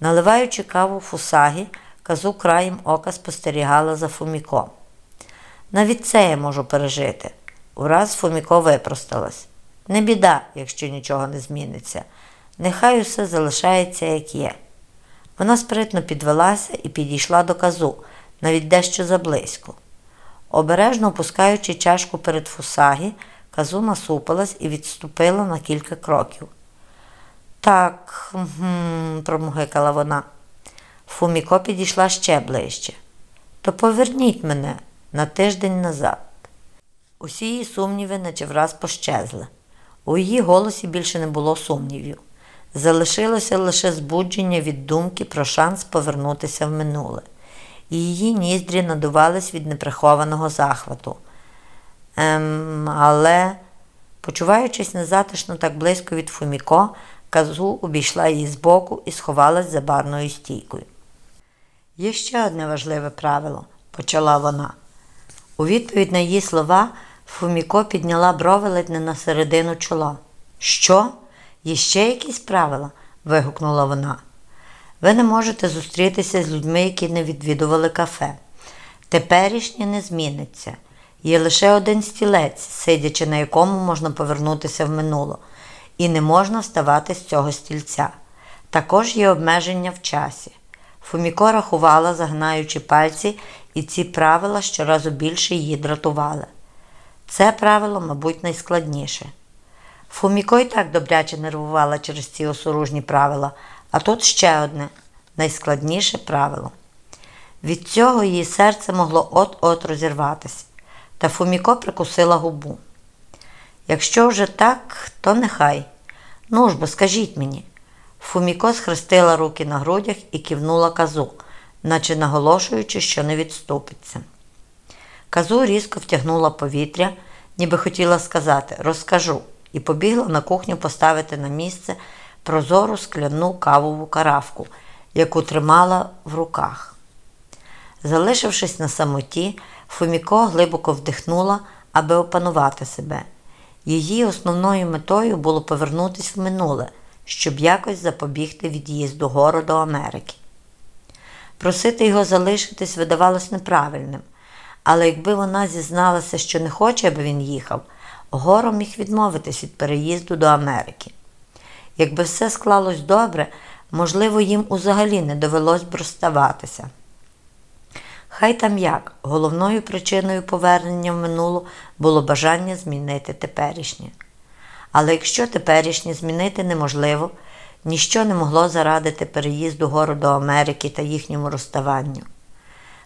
Наливаючи каву фусагі, казу краєм ока спостерігала за Фоміко. Навіть це я можу пережити. Ураз Фоміко випросталась. Не біда, якщо нічого не зміниться. Нехай усе залишається, як є. Вона спритно підвелася і підійшла до казу, навіть дещо заблизько. Обережно опускаючи чашку перед фусагі, казу насупилась і відступила на кілька кроків. Так, гм, промугикала вона. Фуміко підійшла ще ближче. То поверніть мене на тиждень назад. Усі її сумніви наче враз пощезли. У її голосі більше не було сумнівів. Залишилося лише збудження від думки про шанс повернутися в минуле, її ніздрі надувались від неприхованого захвату. Ем, але, почуваючись незатишно так близько від Фуміко, казу обійшла її збоку і сховалась за барною стійкою. Є ще одне важливе правило, почала вона. У відповідь на її слова Фуміко підняла брови ледь не на середину чола. Що? Є ще якісь правила? вигукнула вона. Ви не можете зустрітися з людьми, які не відвідували кафе. Теперішнє не зміниться. Є лише один стілець, сидячи на якому можна повернутися в минуло, і не можна вставати з цього стільця. Також є обмеження в часі. Фуміко рахувала, загнаючи пальці, і ці правила щоразу більше її дратували. Це правило, мабуть, найскладніше. Фуміко й так добряче нервувала через ці осоружні правила, а тут ще одне найскладніше правило. Від цього її серце могло от-от розірватися, та Фуміко прикусила губу. Якщо вже так, то нехай. Ну ж бо скажіть мені. Фуміко схрестила руки на грудях і кивнула казу, наче наголошуючи, що не відступиться. Казу різко втягнула повітря, ніби хотіла сказати Розкажу, і побігла на кухню поставити на місце прозору скляну кавову каравку, яку тримала в руках. Залишившись на самоті, Фуміко глибоко вдихнула, аби опанувати себе. Її основною метою було повернутися в минуле, щоб якось запобігти від'їзду гору до Америки. Просити його залишитись видавалось неправильним, але якби вона зізналася, що не хоче, аби він їхав, Горо міг відмовитись від переїзду до Америки. Якби все склалось добре, можливо, їм узагалі не довелось б розставатися. Хай там як, головною причиною повернення в минулу було бажання змінити теперішнє. Але якщо теперішнє змінити неможливо, ніщо не могло зарадити переїзду гору до Америки та їхньому розставанню.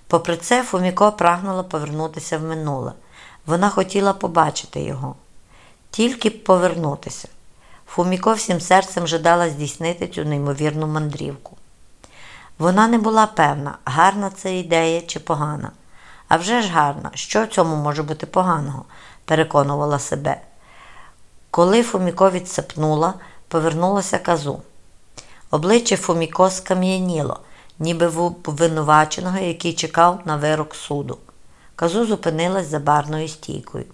Попри це, Фуміко прагнула повернутися в минуле. Вона хотіла побачити його, тільки б повернутися. Фуміко всім серцем жадала здійснити цю неймовірну мандрівку. Вона не була певна, гарна це ідея чи погана. А вже ж гарна, що в цьому може бути поганого, переконувала себе. Коли Фуміко відсипнула, повернулася казу. Обличчя Фуміко скам'яніло, ніби в обвинуваченого, який чекав на вирок суду. Казу зупинилась за барною стійкою.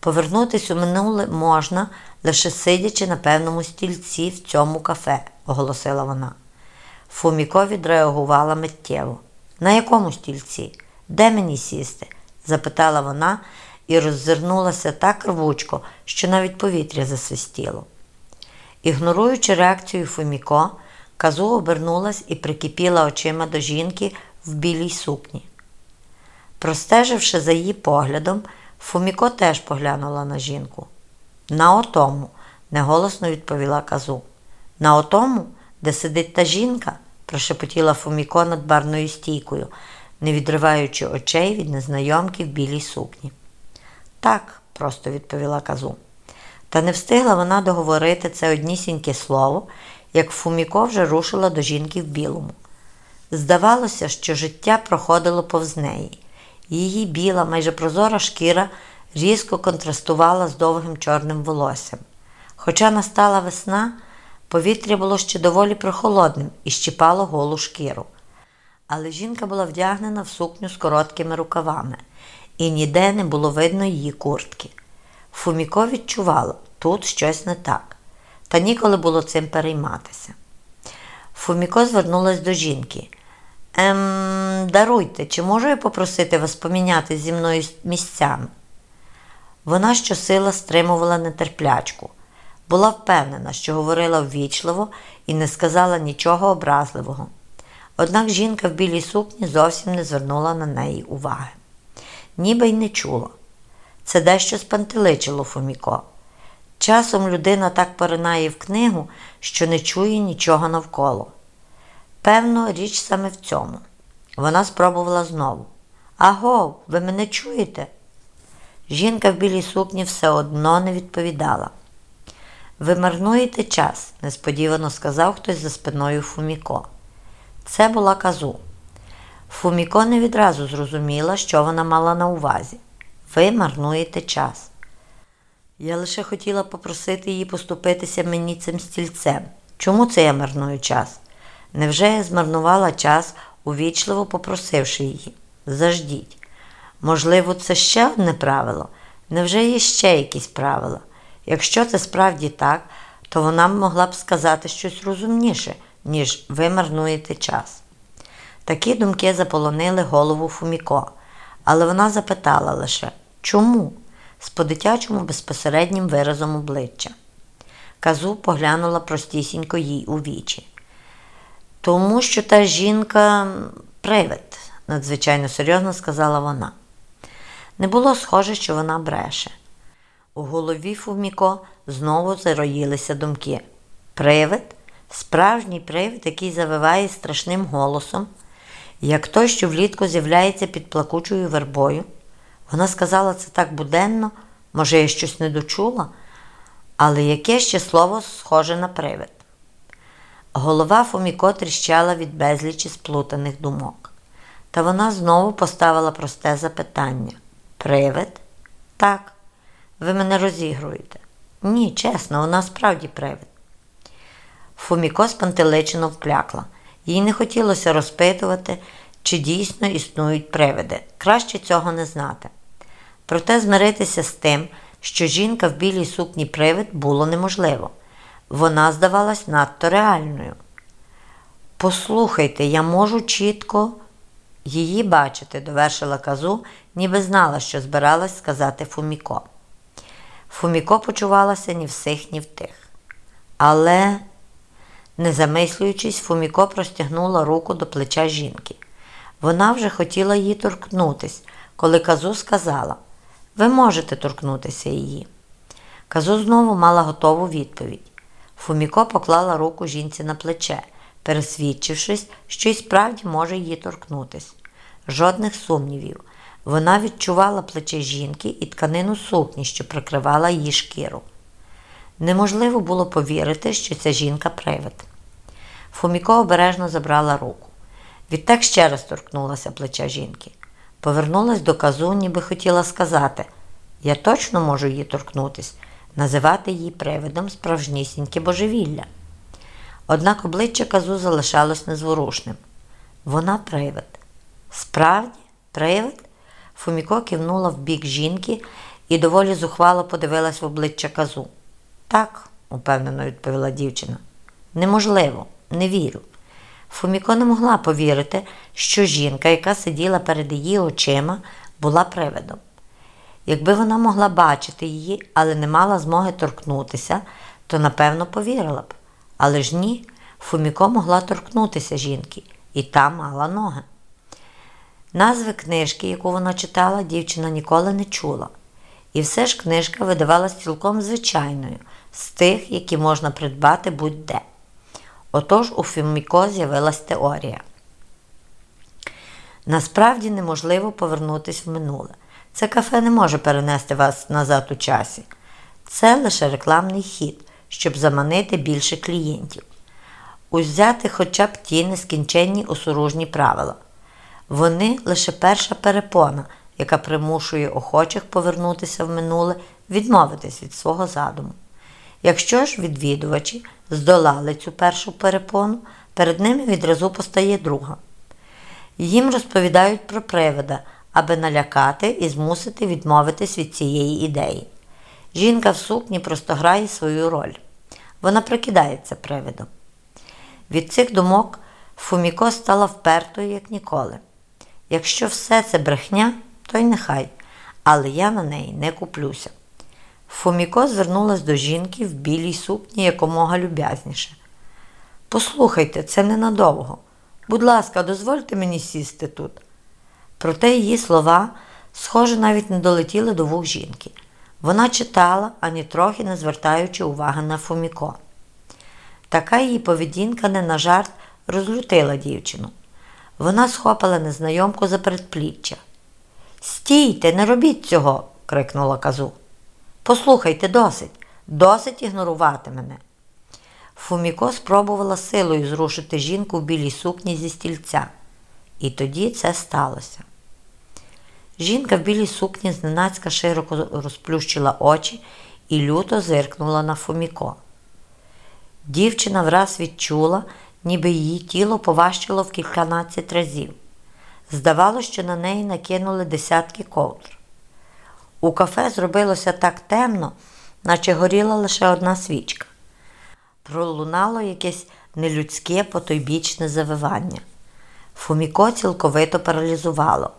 Повернутись у минуле можна, лише сидячи на певному стільці в цьому кафе, оголосила вона. Фуміко відреагувала миттєво. На якому стільці? Де мені сісти? запитала вона і роззирнулася так рвучко, що навіть повітря засвистіло. Ігноруючи реакцію Фуміко, казу обернулась і прикипіла очима до жінки в білій сукні. Простеживши за її поглядом, Фуміко теж поглянула на жінку. На отому, неголосно відповіла казу. На отому, де сидить та жінка, прошепотіла Фуміко над барною стійкою, не відриваючи очей від незнайомки в білій сукні. Так, просто відповіла казу. Та не встигла вона договорити це однісіньке слово, як Фуміко вже рушила до жінки в білому. Здавалося, що життя проходило повз неї. Її біла, майже прозора шкіра різко контрастувала з довгим чорним волоссям. Хоча настала весна, повітря було ще доволі прохолодним і щіпало голу шкіру. Але жінка була вдягнена в сукню з короткими рукавами, і ніде не було видно її куртки. Фуміко відчувала, тут щось не так, та ніколи було цим перейматися. Фуміко звернулась до жінки. Ем, Даруйте, чи можу я попросити вас поміняти зі мною місцями? Вона щосила стримувала нетерплячку, була впевнена, що говорила ввічливо і не сказала нічого образливого. Однак жінка в білій сукні зовсім не звернула на неї уваги. ніби й не чула. Це дещо спантеличило Фоміко. Часом людина так поринає в книгу, що не чує нічого навколо. Певно, річ саме в цьому. Вона спробувала знову. Аго, ви мене чуєте? Жінка в білій сукні все одно не відповідала. Ви марнуєте час, несподівано сказав хтось за спиною Фуміко. Це була казу. Фуміко не відразу зрозуміла, що вона мала на увазі. Ви марнуєте час. Я лише хотіла попросити її поступитися мені цим стільцем. Чому це я марную час? Невже я змарнувала час, увічливо попросивши її? Заждіть. Можливо, це ще одне правило? Невже є ще якісь правила? Якщо це справді так, то вона могла б сказати щось розумніше, ніж ви марнуєте час. Такі думки заполонили голову Фуміко, але вона запитала лише чому? з по-дитячому безпосереднім виразом обличчя. Казу поглянула простісінько їй у вічі. Тому що та жінка привид, надзвичайно серйозно сказала вона. Не було схоже, що вона бреше. У голові Фуміко знову зароїлися думки. Привид, справжній привид, який завиває страшним голосом, як той, що влітку з'являється під плакучою вербою. Вона сказала це так буденно, може, я щось не дочула, але яке ще слово схоже на привид. Голова Фоміко тріщала від безлічі сплутаних думок. Та вона знову поставила просте запитання. Привид? Так. Ви мене розігруєте. Ні, чесно, вона справді привид. Фоміко спантеличено вклякла. Їй не хотілося розпитувати, чи дійсно існують привиди. Краще цього не знати. Проте змиритися з тим, що жінка в білій сукні привид було неможливо. Вона здавалась надто реальною. Послухайте, я можу чітко її бачити, довершила казу, ніби знала, що збиралась сказати Фуміко. Фуміко почувалася ні в сих, ні в тих. Але, не замислюючись, Фуміко простягнула руку до плеча жінки. Вона вже хотіла її торкнутись, коли казу сказала ви можете торкнутися її. Казу знову мала готову відповідь. Фуміко поклала руку жінці на плече, пересвідчившись, що й справді може її торкнутись. Жодних сумнівів. Вона відчувала плече жінки і тканину сукні, що прикривала її шкіру. Неможливо було повірити, що ця жінка привид. Фуміко обережно забрала руку. Відтак ще раз торкнулася плеча жінки. Повернулась до казу, ніби хотіла сказати я точно можу її торкнутись, називати її привидом справжнісіньке божевілля. Однак обличчя казу залишалось незворушним. Вона привид. Справді, привид? Фуміко кивнула в бік жінки і доволі зухвало подивилась в обличчя казу. Так, упевнено відповіла дівчина. Неможливо, не вірю. Фуміко не могла повірити, що жінка, яка сиділа перед її очима, була привидом. Якби вона могла бачити її, але не мала змоги торкнутися, то напевно повірила б. Але ж ні, Фуміко могла торкнутися жінки, і та мала ноги. Назви книжки, яку вона читала, дівчина ніколи не чула. І все ж книжка видавалась цілком звичайною, з тих, які можна придбати будь-де. Отож у Фуміко з'явилась теорія. Насправді неможливо повернутися в минуле. Це кафе не може перенести вас назад у часі. Це лише рекламний хід, щоб заманити більше клієнтів. Узяти хоча б ті нескінченні осоружні правила. Вони лише перша перепона, яка примушує охочих повернутися в минуле, відмовитись від свого задуму. Якщо ж відвідувачі здолали цю першу перепону, перед ними відразу постає друга. Їм розповідають про привида, аби налякати і змусити відмовитись від цієї ідеї. Жінка в сукні просто грає свою роль. Вона прикидається привидом. Від цих думок Фуміко стала впертою, як ніколи. Якщо все це брехня, то й нехай, але я на неї не куплюся. Фоміко звернулась до жінки в білій сукні якомога люб'язніше. Послухайте, це ненадовго. Будь ласка, дозвольте мені сісти тут. Проте її слова схоже, навіть не долетіли до вух жінки. Вона читала, ані трохи не звертаючи уваги на Фуміко. Така її поведінка не на жарт розлютила дівчину. Вона схопила незнайомку за передпліччя. Стійте, не робіть цього, крикнула казу. Послухайте, досить, досить ігнорувати мене. Фуміко спробувала силою зрушити жінку в білій сукні зі стільця. І тоді це сталося. Жінка в білій сукні зненацька широко розплющила очі і люто зиркнула на Фуміко. Дівчина враз відчула, ніби її тіло поважчало в кільканадцять разів. Здавалося, що на неї накинули десятки ковдр. У кафе зробилося так темно, наче горіла лише одна свічка. Пролунало якесь нелюдське потойбічне завивання. Фуміко цілковито паралізувало.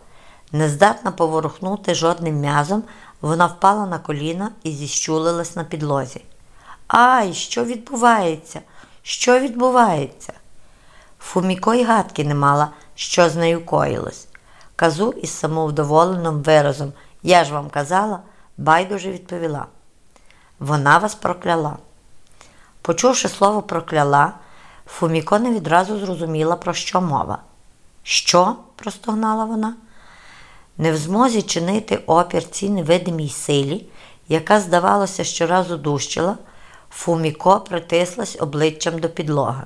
Нездатна поворухнути жодним м'язом, вона впала на коліна і зіщулилась на підлозі. Ай, що відбувається? Що відбувається? Фуміко й гадки не мала, що з нею коїлось. Казу із самовдоволеним виразом Я ж вам казала, байдуже відповіла. Вона вас прокляла. Почувши слово прокляла, Фуміко не відразу зрозуміла, про що мова. Що? простогнала вона. Не в змозі чинити опір цій невидимій силі, яка, здавалося, щоразу дужчала, Фуміко притислась обличчям до підлоги.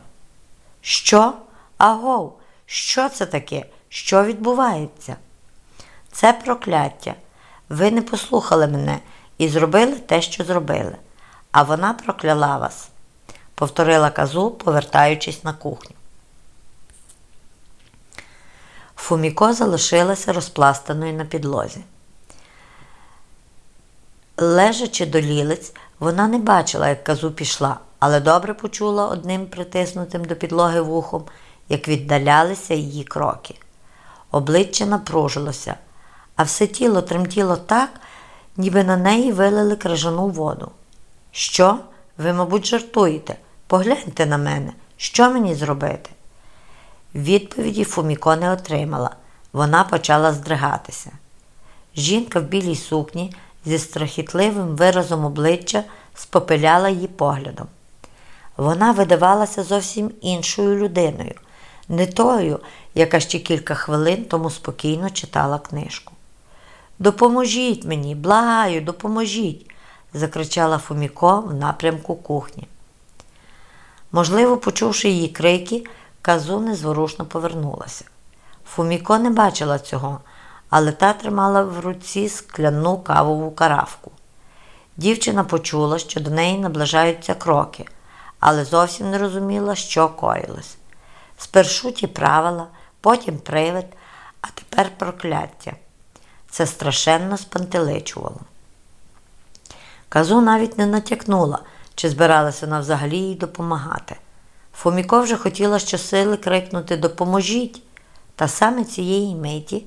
Що? Агов, що це таке? Що відбувається? Це прокляття. Ви не послухали мене і зробили те, що зробили, а вона прокляла вас, повторила казу, повертаючись на кухню. Фуміко залишилася розпластаною на підлозі. Лежачи до лілиць, вона не бачила, як казу пішла, але добре почула одним притиснутим до підлоги вухом, як віддалялися її кроки. Обличчя напружилося, а все тіло тремтіло так, ніби на неї вилили крижану воду. Що? Ви, мабуть, жартуєте? Погляньте на мене, що мені зробити? Відповіді Фуміко не отримала. Вона почала здригатися. Жінка в білій сукні зі страхітливим виразом обличчя спопиляла її поглядом. Вона видавалася зовсім іншою людиною, не тою, яка ще кілька хвилин тому спокійно читала книжку. Допоможіть мені, благаю, допоможіть, закричала Фуміко в напрямку кухні. Можливо, почувши її крики, казу незворушно повернулася. Фуміко не бачила цього, але та тримала в руці скляну кавову каравку. Дівчина почула, що до неї наближаються кроки, але зовсім не розуміла, що коїлось. Спершу ті правила, потім привид, а тепер прокляття. Це страшенно спантеличувало. Казу навіть не натякнула, чи збиралася вона взагалі їй допомагати. Фоміко вже хотіла щосили крикнути Допоможіть! Та саме цієї миті.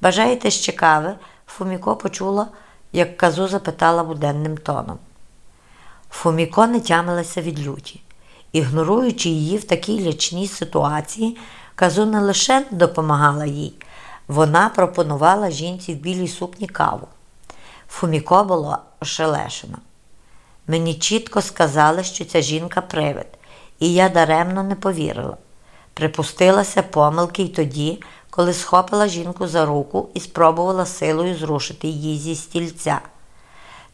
Бажаєте ще кави? Фоміко почула, як казу запитала буденним тоном. Фоміко не тямилася від люті. Ігноруючи її в такій лячній ситуації, казу не лише допомагала їй, вона пропонувала жінці в білій сукні каву. Фуміко було ошелешено. Мені чітко сказали, що ця жінка привид, і я даремно не повірила. Припустилася помилки й тоді, коли схопила жінку за руку і спробувала силою зрушити її зі стільця.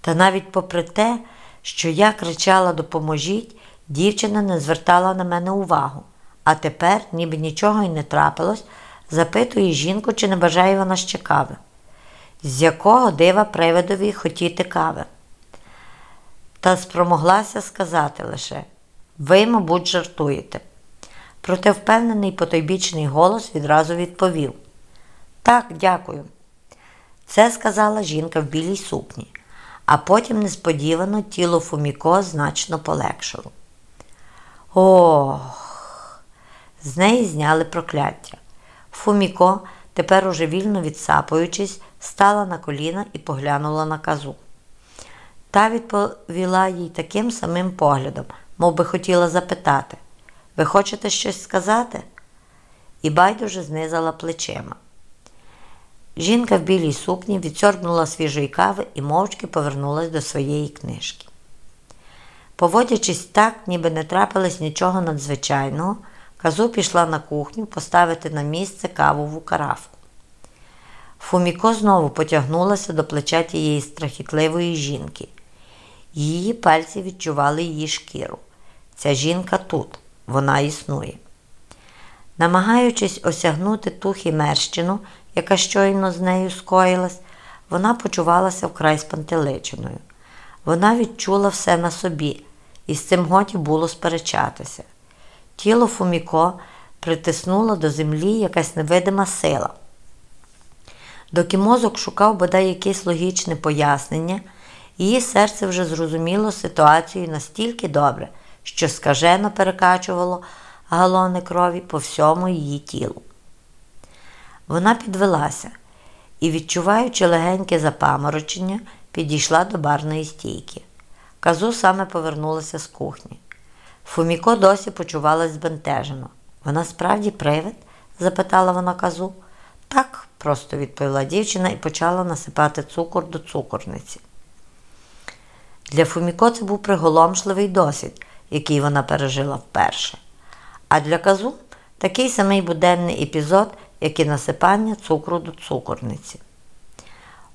Та навіть попри те, що я кричала Допоможіть, дівчина не звертала на мене увагу, а тепер, ніби нічого й не трапилось, запитує жінку, чи не бажає вона ще кави. З якого дива привидові хотіти кави? Та спромоглася сказати лише ви, мабуть, жартуєте. Проте впевнений потойбічний голос відразу відповів Так, дякую. Це сказала жінка в білій сукні, а потім несподівано тіло Фуміко значно полегшило. Ох, з неї зняли прокляття. Фуміко, тепер уже вільно відсапуючись, стала на коліна і поглянула на казу. Та відповіла їй таким самим поглядом, мов би хотіла запитати Ви хочете щось сказати? І байдуже знизала плечима. Жінка в білій сукні відсорбнула свіжої кави і мовчки повернулась до своєї книжки. Поводячись так, ніби не трапилось нічого надзвичайного, казу пішла на кухню поставити на місце кавову каравку. Фуміко знову потягнулася до плеча тієї страхітливої жінки. Її пальці відчували її шкіру. Ця жінка тут, вона існує. Намагаючись осягнути ту хімерщину, яка щойно з нею скоїлась, вона почувалася вкрай спантеличеною. Вона відчула все на собі, і з цим годі було сперечатися. Тіло Фуміко притиснуло до землі якась невидима сила. Доки мозок шукав бодай якесь логічне пояснення, її серце вже зрозуміло ситуацію настільки добре, що скажено перекачувало галони крові по всьому її тілу. Вона підвелася і, відчуваючи легеньке запаморочення, підійшла до барної стійки. Казу саме повернулася з кухні. Фуміко досі почувалась збентежено. Вона справді привид? запитала вона казу. Так, просто відповіла дівчина і почала насипати цукор до цукорниці. Для Фуміко це був приголомшливий досвід, який вона пережила вперше. А для казу такий самий буденний епізод, як і насипання цукру до цукорниці.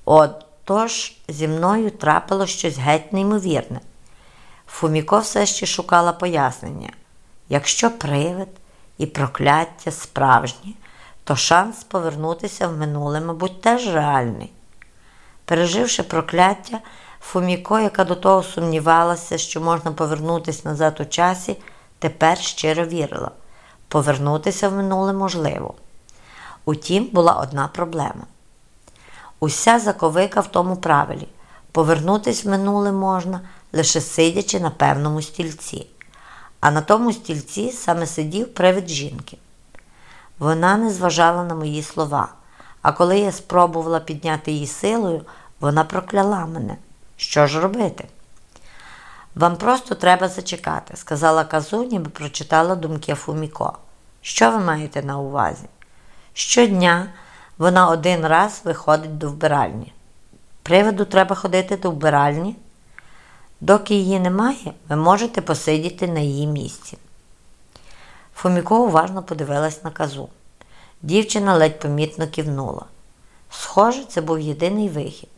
Отож зі мною трапило щось геть неймовірне. Фуміко все ще шукала пояснення. Якщо привид і прокляття справжні, то шанс повернутися в минуле, мабуть, теж реальний. Переживши прокляття, Фуміко, яка до того сумнівалася, що можна повернутися назад у часі, тепер щиро вірила повернутися в минуле можливо. Утім, була одна проблема. Уся заковика в тому правилі повернутися в минуле можна, лише сидячи на певному стільці. А на тому стільці саме сидів привид жінки. Вона не зважала на мої слова, а коли я спробувала підняти її силою, вона прокляла мене. Що ж робити? Вам просто треба зачекати, сказала казу, ніби прочитала думки Фуміко. Що ви маєте на увазі? Щодня вона один раз виходить до вбиральні. Приводу треба ходити до вбиральні. Доки її немає, ви можете посидіти на її місці. Фуміко уважно подивилась на казу. Дівчина ледь помітно кивнула. Схоже, це був єдиний вихід.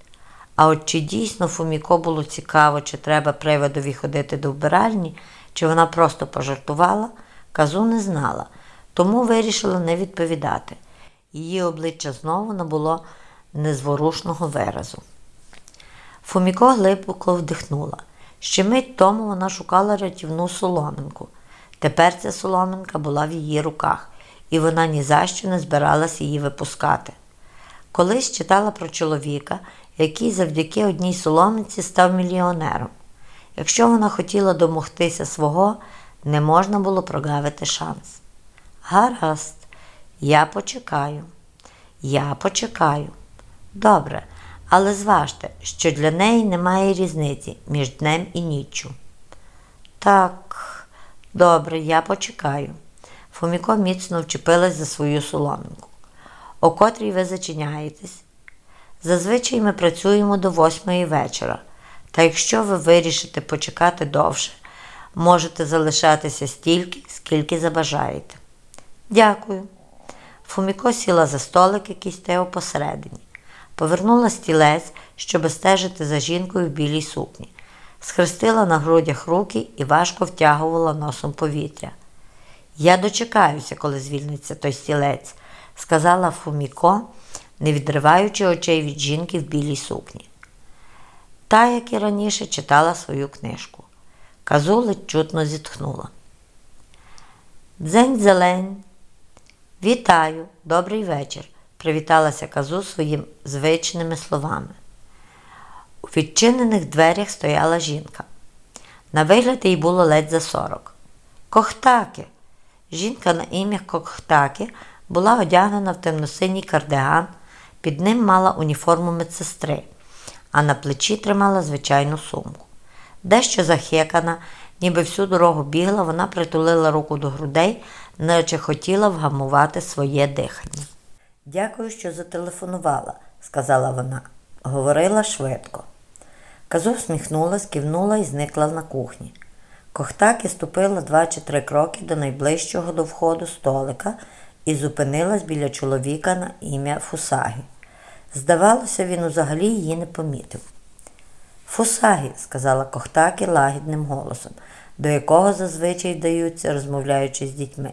А от чи дійсно Фуміко було цікаво, чи треба приводові ходити до вбиральні, чи вона просто пожартувала, казу не знала, тому вирішила не відповідати. Її обличчя знову набуло незворушного виразу. Фуміко глибоко вдихнула. Ще мить тому вона шукала рятівну соломинку. Тепер ця соломинка була в її руках, і вона ні за що не збиралась її випускати. Колись читала про чоловіка, який завдяки одній соломинці став мільйонером. Якщо вона хотіла домогтися свого, не можна було прогавити шанс. Гаразд, я почекаю, я почекаю. Добре, але зважте, що для неї немає різниці між днем і ніччю. Так, добре, я почекаю. Фоміко міцно вчепилась за свою соломинку. О котрій ви зачиняєтесь? Зазвичай ми працюємо до восьмої вечора, та якщо ви вирішите почекати довше, можете залишатися стільки, скільки забажаєте. Дякую. Фуміко сіла за столик, який стояв посередині. Повернула стілець, щоб стежити за жінкою в білій сукні, схрестила на грудях руки і важко втягувала носом повітря. Я дочекаюся, коли звільниться той стілець, сказала Фуміко, не відриваючи очей від жінки в білій сукні. Та, як і раніше, читала свою книжку. Казу ледь чутно зітхнула. Дзень зелень. Вітаю, добрий вечір, привіталася казу своїм звичними словами. У відчинених дверях стояла жінка. На вигляд їй було ледь за сорок. Кохтаки. Жінка на ім'я Кохтаки була одягнена в темносиній кардиган, під ним мала уніформу медсестри, а на плечі тримала звичайну сумку. Дещо захекана, ніби всю дорогу бігла, вона притулила руку до грудей, наче хотіла вгамувати своє дихання. Дякую, що зателефонувала, сказала вона. Говорила швидко. Казу всміхнулась, кивнула і зникла на кухні. Кохтаки ступила два чи три кроки до найближчого до входу столика і зупинилась біля чоловіка на ім'я Фусагі. Здавалося, він взагалі її не помітив. Фусагі, сказала Кохтакі лагідним голосом, до якого зазвичай вдаються, розмовляючи з дітьми.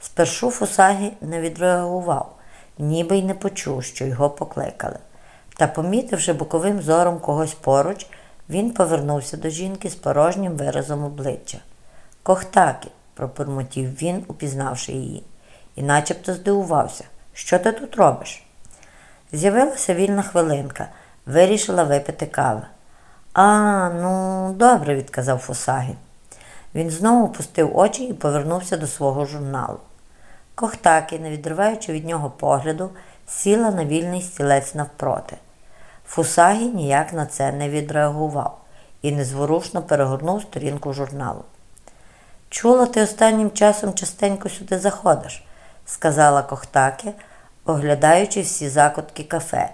Спершу Фусагі не відреагував, ніби й не почув, що його покликали. Та, помітивши боковим зором когось поруч, він повернувся до жінки з порожнім виразом обличчя. Кохтакі, пропурмотів він, упізнавши її, і начебто здивувався. Що ти тут робиш? З'явилася вільна хвилинка, вирішила випити кави. А, ну, добре, відказав Фусагі. Він знову пустив очі і повернувся до свого журналу. Кохтакі, не відриваючи від нього погляду, сіла на вільний стілець навпроти. Фусагі ніяк на це не відреагував і незворушно перегорнув сторінку журналу. Чула, ти останнім часом частенько сюди заходиш, сказала Кохтакі, оглядаючи всі закутки кафе,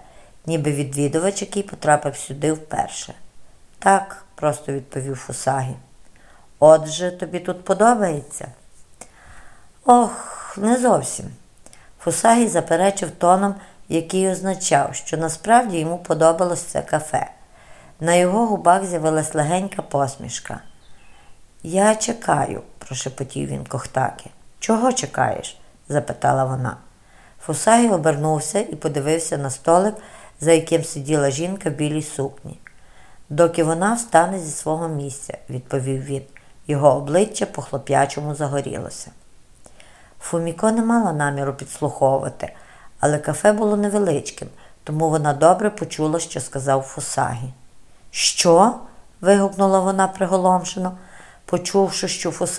ніби відвідувач, який потрапив сюди вперше. Так, просто відповів Фусагі. Отже, тобі тут подобається? Ох, не зовсім. Фусагі заперечив тоном, який означав, що насправді йому подобалось це кафе. На його губах з'явилась легенька посмішка. Я чекаю, прошепотів він Кохтакі. Чого чекаєш? Запитала вона. Фусагі обернувся і подивився на столик, за яким сиділа жінка в білій сукні. Доки вона встане зі свого місця, відповів він. Його обличчя по хлоп'ячому загорілося. Фуміко не мала наміру підслуховувати, але кафе було невеличким, тому вона добре почула, що сказав Фусагі. Що? вигукнула вона приголомшено, почувши, що Фусагі